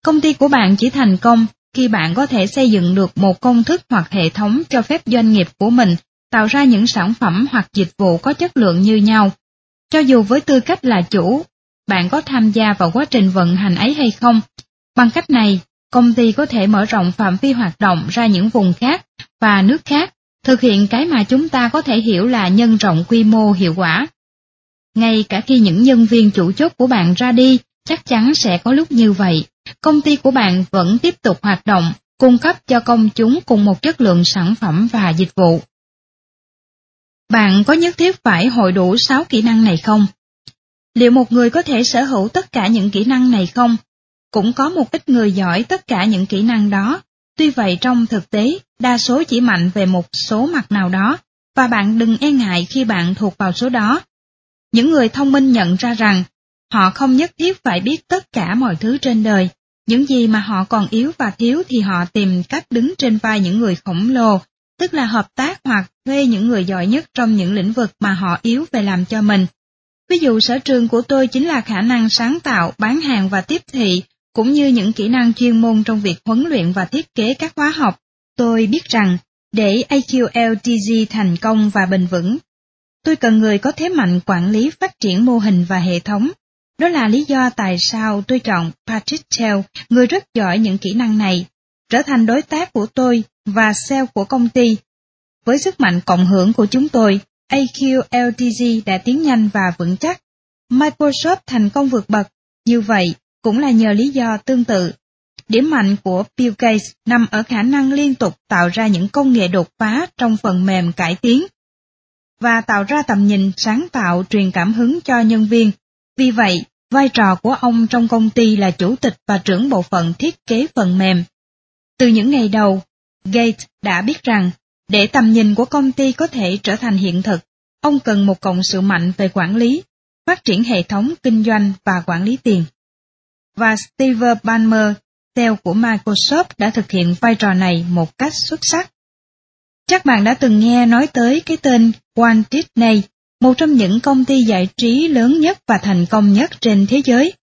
Công ty của bạn chỉ thành công khi bạn có thể xây dựng được một công thức hoặc hệ thống cho phép doanh nghiệp của mình tạo ra những sản phẩm hoặc dịch vụ có chất lượng như nhau. Cho dù với tư cách là chủ, bạn có tham gia vào quá trình vận hành ấy hay không, bằng cách này, công ty có thể mở rộng phạm vi hoạt động ra những vùng khác và nước khác thực hiện cái mà chúng ta có thể hiểu là nhân rộng quy mô hiệu quả. Ngay cả khi những nhân viên chủ chốt của bạn ra đi, chắc chắn sẽ có lúc như vậy, công ty của bạn vẫn tiếp tục hoạt động, cung cấp cho công chúng cùng một chất lượng sản phẩm và dịch vụ. Bạn có nhất thiết phải hội đủ 6 kỹ năng này không? Liệu một người có thể sở hữu tất cả những kỹ năng này không? Cũng có một ít người giỏi tất cả những kỹ năng đó, Tuy vậy trong thực tế, đa số chỉ mạnh về một số mặt nào đó, và bạn đừng e ngại khi bạn thuộc vào số đó. Những người thông minh nhận ra rằng, họ không nhất thiết phải biết tất cả mọi thứ trên đời. Những gì mà họ còn yếu và thiếu thì họ tìm cách đứng trên vai những người khổng lồ, tức là hợp tác hoặc thuê những người giỏi nhất trong những lĩnh vực mà họ yếu về làm cho mình. Ví dụ sở trường của tôi chính là khả năng sáng tạo, bán hàng và tiếp thị, cũng như những kỹ năng chuyên môn trong việc huấn luyện và thiết kế các khóa học. Tôi biết rằng, để AQLTG thành công và bền vững, tôi cần người có thế mạnh quản lý phát triển mô hình và hệ thống. Đó là lý do tại sao tôi chọn Patrick Tell, người rất giỏi những kỹ năng này, trở thành đối tác của tôi và sale của công ty. Với sức mạnh cộng hưởng của chúng tôi, AQLTG đã tiến nhanh và vững chắc. Microsoft thành công vượt bậc, như vậy cũng là nhờ lý do tương tự. Điểm mạnh của Bill Gates nằm ở khả năng liên tục tạo ra những công nghệ đột phá trong phần mềm cải tiến và tạo ra tầm nhìn sáng tạo truyền cảm hứng cho nhân viên. Vì vậy, vai trò của ông trong công ty là chủ tịch và trưởng bộ phận thiết kế phần mềm. Từ những ngày đầu, Gates đã biết rằng để tầm nhìn của công ty có thể trở thành hiện thực, ông cần một cộng sự mạnh về quản lý, phát triển hệ thống kinh doanh và quản lý tiền và Steve Ballmer, CEO của Microsoft đã thực hiện vai trò này một cách xuất sắc. Chắc bạn đã từng nghe nói tới cái tên Walt Disney, một trong những công ty giải trí lớn nhất và thành công nhất trên thế giới.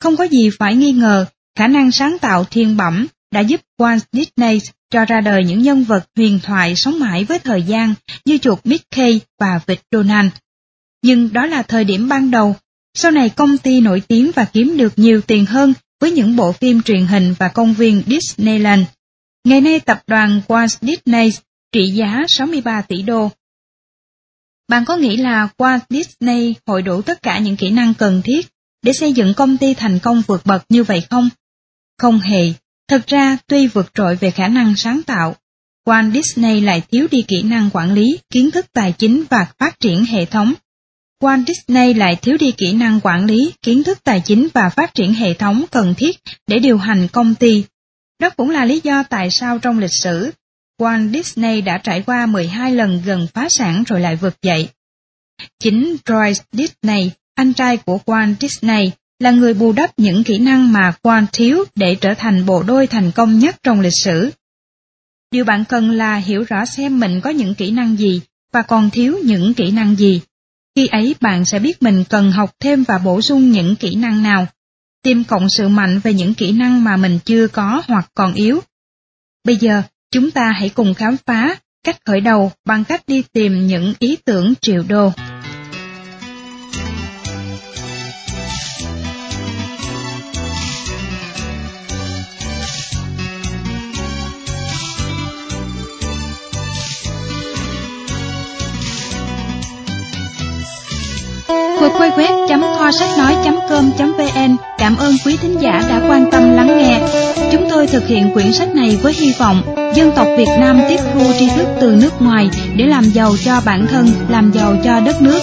Không có gì phải nghi ngờ, khả năng sáng tạo thiên bẩm đã giúp Walt Disney cho ra đời những nhân vật huyền thoại sống mãi với thời gian như chuột Mickey và vịt Donald. Nhưng đó là thời điểm ban đầu, sau này công ty nổi tiếng và kiếm được nhiều tiền hơn với những bộ phim truyền hình và công viên Disneyland. Ngày nay tập đoàn Walt Disney trị giá 63 tỷ đô. Bạn có nghĩ là Walt Disney hội đủ tất cả những kỹ năng cần thiết để xây dựng công ty thành công vượt bậc như vậy không? Không hề, thật ra tuy vượt trội về khả năng sáng tạo, Walt Disney lại thiếu đi kỹ năng quản lý, kiến thức tài chính và phát triển hệ thống. Walt Disney lại thiếu đi kỹ năng quản lý, kiến thức tài chính và phát triển hệ thống cần thiết để điều hành công ty. Đó cũng là lý do tại sao trong lịch sử, Walt Disney đã trải qua 12 lần gần phá sản rồi lại vượt dậy. Chính Roy Disney, anh trai của Walt Disney, là người bù đắp những kỹ năng mà Walt thiếu để trở thành bộ đôi thành công nhất trong lịch sử. Điều bạn cần là hiểu rõ xem mình có những kỹ năng gì và còn thiếu những kỹ năng gì. Khi ấy bạn sẽ biết mình cần học thêm và bổ sung những kỹ năng nào. Tìm cộng sự mạnh về những kỹ năng mà mình chưa có hoặc còn yếu. Bây giờ, chúng ta hãy cùng khám phá cách khởi đầu bằng cách đi tìm những ý tưởng triệu đô. www.kho sách nói.com.vn Cảm ơn quý thính giả đã quan tâm lắng nghe. Chúng tôi thực hiện quyển sách này với hy vọng dân tộc Việt Nam tiếp thu tri thức từ nước ngoài để làm giàu cho bản thân, làm giàu cho đất nước.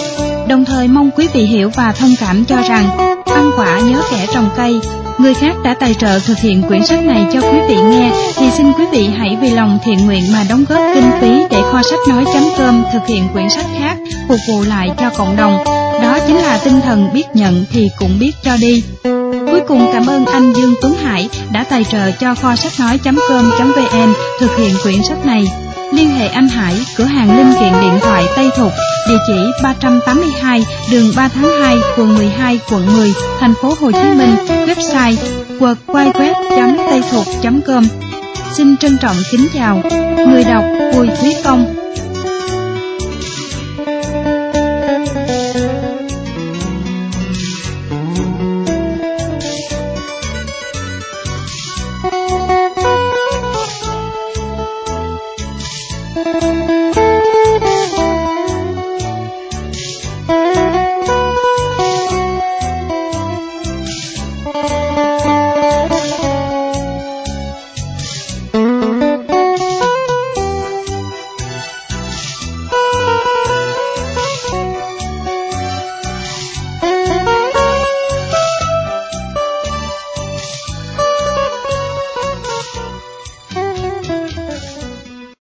Đồng thời mong quý vị hiểu và thông cảm cho rằng ăn quả nhớ kẻ trồng cây. Người khác đã tài trợ thực hiện quyển sách này cho quý vị nghe, thì xin quý vị hãy vì lòng thiện nguyện mà đóng góp kinh phí để kho sách nói.com thực hiện quyển sách khác phục vụ lại cho cộng đồng đó chính là tinh thần biết nhận thì cũng biết cho đi. Cuối cùng cảm ơn anh Dương Tuấn Hải đã tài trợ cho kho sách nói.com.vn thực hiện quyển sách này. Liên hệ anh Hải, cửa hàng linh kiện điện thoại Tây Thục, địa chỉ 382 đường 3 tháng 2, quận 12, quận 10, thành phố Hồ Chí Minh, website www.taythuc.com. Xin trân trọng kính chào. Người đọc Bùi Thúy Công